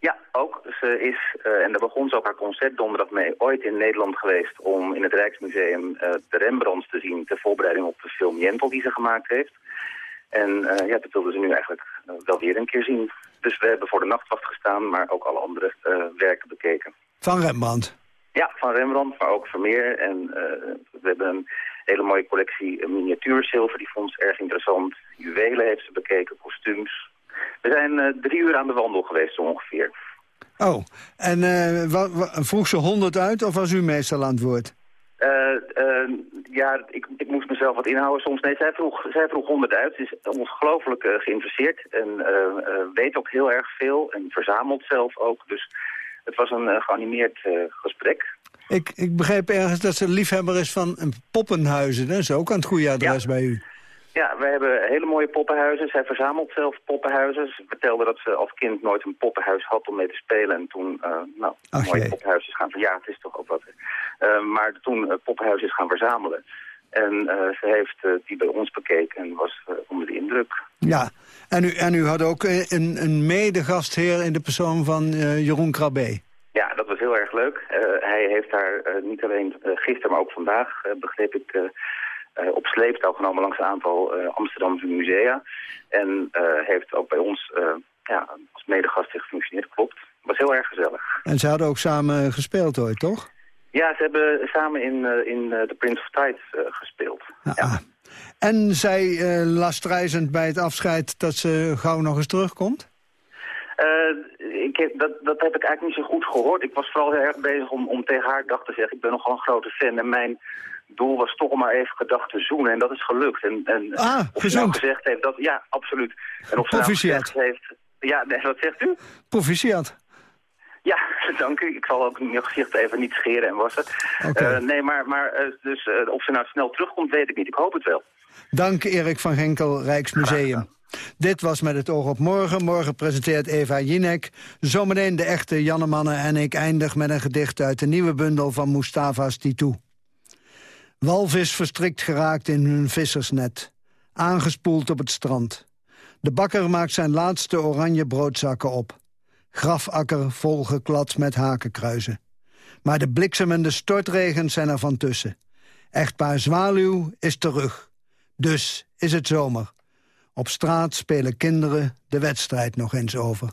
Ja, ook. Ze is, uh, en daar begon ze ook haar concert donderdag mee, ooit in Nederland geweest om in het Rijksmuseum uh, de Rembrandts te zien ter voorbereiding op de film Jentel die ze gemaakt heeft. En uh, ja, dat wilden ze nu eigenlijk wel weer een keer zien. Dus we hebben voor de nachtwacht gestaan, maar ook alle andere werken bekeken. Van Rembrandt? Ja, van Rembrandt, maar ook Vermeer. En we hebben een hele mooie collectie miniatuurzilver, die vond ze erg interessant. Juwelen heeft ze bekeken, kostuums. We zijn uh, drie uur aan de wandel geweest zo ongeveer. Oh, en uh, vroeg ze honderd uit of was u meestal aan het woord? Uh, ja, ik, ik, moest mezelf wat inhouden soms. Nee, zij vroeg, zij vroeg 100 uit. Ze is ongelooflijk geïnteresseerd en weet ook heel erg veel en verzamelt zelf ook. Dus het was een geanimeerd gesprek. Ik, ik begreep ergens dat ze liefhebber is van poppenhuizen. Dat is ook aan het goede adres ja. bij u. Ja, we hebben hele mooie poppenhuizen. Zij verzamelt zelf poppenhuizen. Ze vertelde dat ze als kind nooit een poppenhuis had om mee te spelen. En toen, uh, nou, mooie is gaan... Ja, het is toch ook wat. Uh, maar toen uh, poppenhuis is gaan verzamelen. En ze heeft die bij ons bekeken en was onder de indruk. Ja, en u, en u had ook een, een medegastheer in de persoon van Jeroen Krabbe. Ja, dat was heel erg leuk. hij heeft daar niet alleen gisteren, maar ook vandaag, begreep ik... Uh, op sleeptouw genomen langs een aantal uh, Amsterdamse musea. En uh, heeft ook bij ons ja, als medegast gefunctioneerd, klopt. Het was heel erg gezellig. En ze hadden ook samen gespeeld ooit, toch? Ja, ze hebben samen in, in The Prince of Tides gespeeld. Ja. ja. En zij las reizend bij het afscheid dat ze gauw nog eens terugkomt? ik heb, dat, dat heb ik eigenlijk niet zo goed gehoord. Ik was vooral heel erg bezig om, om tegen haar dag te zeggen. Ik ben nogal een grote fan en mijn doel was toch maar even gedacht te zoenen. En dat is gelukt. En, en ah, nou gezegd heeft dat... Ja, absoluut. En of ze nou gezegd heeft... Ja, nee, wat zegt u? Proficiat. Ja, dank u. Ik zal ook in gezicht even niet scheren en wassen. Okay. Uh, nee, maar, maar uh, dus, uh, of ze nou snel terugkomt, weet ik niet. Ik hoop het wel. Dank Erik van Genkel, Rijksmuseum. Dit was Met het oog op morgen. Morgen presenteert Eva Jinek. Zometeen de echte Jannemannen en ik eindig met een gedicht uit de nieuwe bundel van Mustafa Stitou. Walvis verstrikt geraakt in hun vissersnet. Aangespoeld op het strand. De bakker maakt zijn laatste oranje broodzakken op. Grafakker volgeklad met hakenkruizen. Maar de bliksemende stortregens zijn er van tussen. Echtpaar Zwaluw is terug. Dus is het zomer. Op straat spelen kinderen de wedstrijd nog eens over.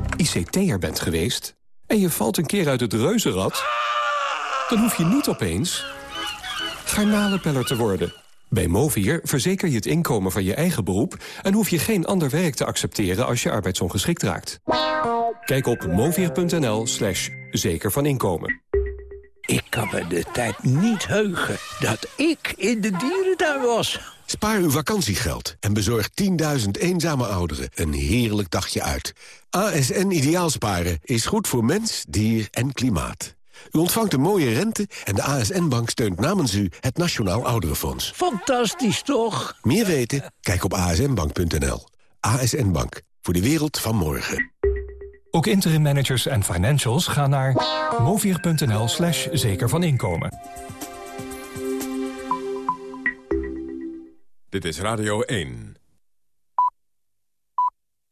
ICT'er bent geweest en je valt een keer uit het reuzenrad... Dan hoef je niet opeens garnalenpeller te worden. Bij Movier verzeker je het inkomen van je eigen beroep... en hoef je geen ander werk te accepteren als je arbeidsongeschikt raakt. Kijk op movier.nl slash zeker van inkomen. Ik kan me de tijd niet heugen dat ik in de dierentuin was. Spaar uw vakantiegeld en bezorg 10.000 eenzame ouderen een heerlijk dagje uit. ASN Ideaalsparen is goed voor mens, dier en klimaat. U ontvangt een mooie rente en de ASN-bank steunt namens u het Nationaal Ouderenfonds. Fantastisch toch? Meer weten? Kijk op asnbank.nl. ASN Bank, voor de wereld van morgen. Ook interim managers en financials gaan naar movier.nl slash zeker van inkomen. Dit is Radio 1.